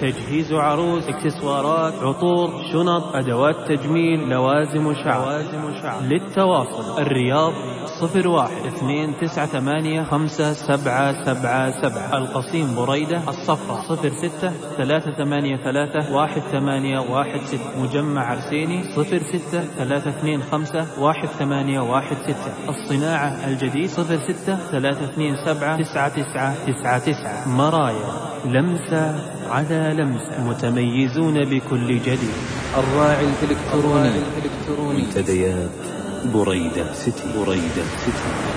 تجهيز عروس اكسسوارات عطور شنط أدوات تجميل لوازم شعر لوازم شعر للتواصل الرياض صفر واحد اثنين تسعة ثمانية خمسة سبعة سبعة سبعة. القصيم بريدة الصفرة صفر ستة ثلاثة ثمانية ثلاثة واحد ثمانية واحد ستة مجمع عرسيني صفر ستة ثلاثة اثنين خمسة واحد ثمانية واحد ستة. الصناعة الجديد صفر ستة ثلاثة اثنين سبعة تسعة تسعة تسعة تسعة. مرايا لمسة على لمسة. متميزون بكل جديد. الراعي الإلكتروني. منتديات. بريدة سيتي. بريدة سيتي.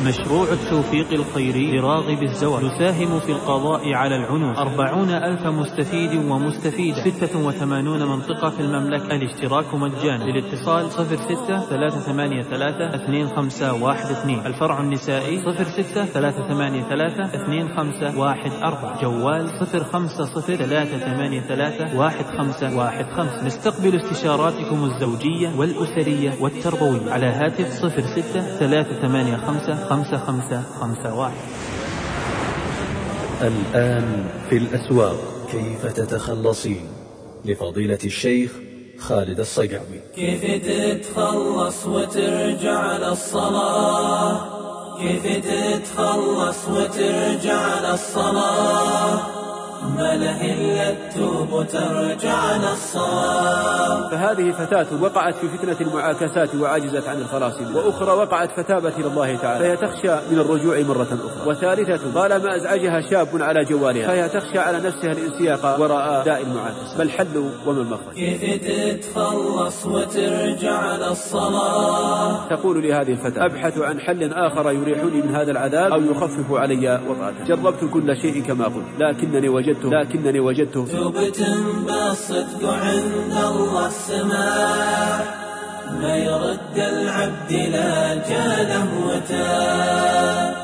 مشروع التوفيق الخيري لراغب الزواج. يساهم في القضاء على العنوس أربعون ألف مستفيد ومستفيدة. ستة وثمانون منطقة في المملكة. الاشتراك مجانا. للاتصال صفر ستة ثلاثة ثمانية ثلاثة اثنين خمسة واحد اثنين. الفرع النسائي صفر ستة ثلاثة ثمانية ثلاثة اثنين خمسة واحد أربعة. جوال صفر خمسة صفر ثلاثة ثمانية ثلاثة واحد خمسة واحد خمسة. نستقبل استشاراتكم الزوجية والأسرية والتربوية. على هاتف صفر ستة ثلاثة ثمانية خمسة خمسة خمسة واحد. الآن في الأسواق. كيف تتخلصين؟ لفضيلة الشيخ خالد الصقعبي كيف تتخلص وترجع للصلاة؟ كيف تتخلص وترجع للصلاة؟ فهذه فتاة وقعت في فتنة المعاكسات وعجزت عن الخلاص منها. وأخرى وقعت فتابت إلى الله تعالى. فهي تخشى من الرجوع مرة أخرى. وثالثة طالما أزعجها شاب على جوالها فهي تخشى على نفسها الانسياق وراء داء المعاكسة. ما الحل وما المخرج؟ كيف تتخلص وترجع للصلاة تقول لهذه الفتاة أبحث عن حل آخر يريحني من هذا العذاب أو يخفف علي وطأته جربت كل شيء كما قلت لكنني وجدت لكنني وجدته توبة بالصدق عند الله السماء ما يرد العبد لا جاله وتاب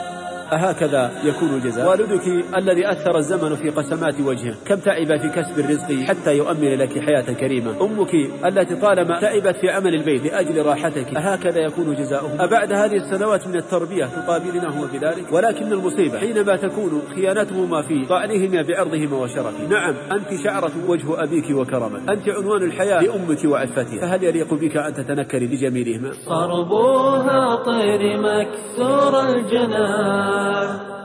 أهكذا يكون الجزاء. والدك الذي أثر الزمن في قسمات وجهه. كم تعب في كسب الرزق حتى يؤمن لك حياة كريمة؟ أمك التي طالما تعبت في عمل البيت لأجل راحتك. أهكذا يكون جزاؤه. أبعد هذه السنوات من التربية تقابلنه بذلك. ولكن المصيبة حينما تكون خيانتهما في طعنهما بعرضهما وشرفه نعم أنت شعرة وجه أبيك وكرمه. أنت عنوان الحياة لأمك وعفتها فهل يليق بك أن تتنكري بجميلهما صربوها طير مكسور الجنان.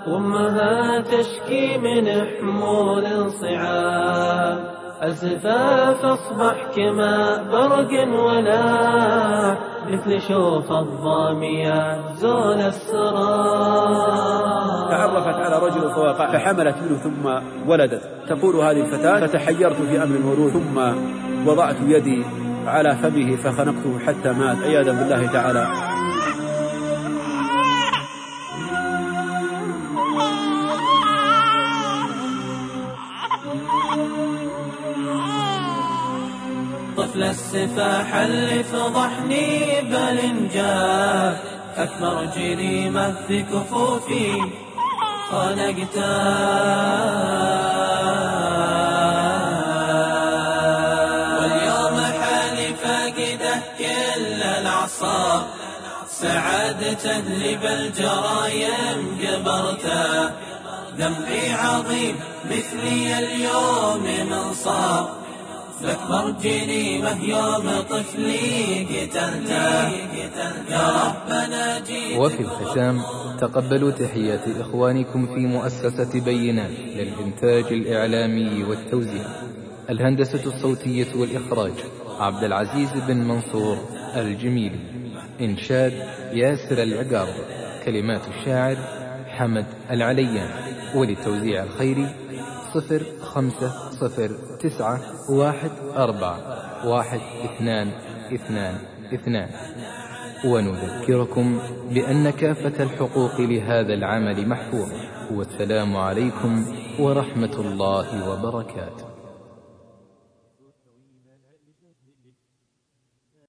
أمها تشكي من حمول صعاب. الزفاف أصبح كما برق ولا مثل شوف الظامية زول السراب. تعرفت على رجل فوقع فحملت منه ثم ولدت. تقول هذه الفتاة فتحيرت في أمر المولود ثم وضعت يدي على فمه فخنقته حتى مات. عياذا بالله تعالى. طفل السفاح اللي فضحني بالانجاب أكبر جريمة في كفوفي. خلقتها واليوم حالي فاقده كل الأعصاب سعادة بالجرايم قبرته. ذنبي عظيم مثلي اليوم من صاب لأكبر جريمة يوم طفلي قتلته يا ربنا جيت وفي الختام تقبلوا تحيات إخوانكم في مؤسسة بينات للإنتاج الإعلامي والتوزيع. الهندسة الصوتية والإخراج عبد العزيز بن منصور الجميلي. إنشاد ياسر العقار كلمات الشاعر حمد العليان. وللتوزيع الخيري صفر خمسة صفر تسعة واحد أربعة واحد اثنان اثنان اثنان. ونذكركم بأن كافة الحقوق لهذا العمل محفوظة. والسلام عليكم ورحمة الله وبركاته.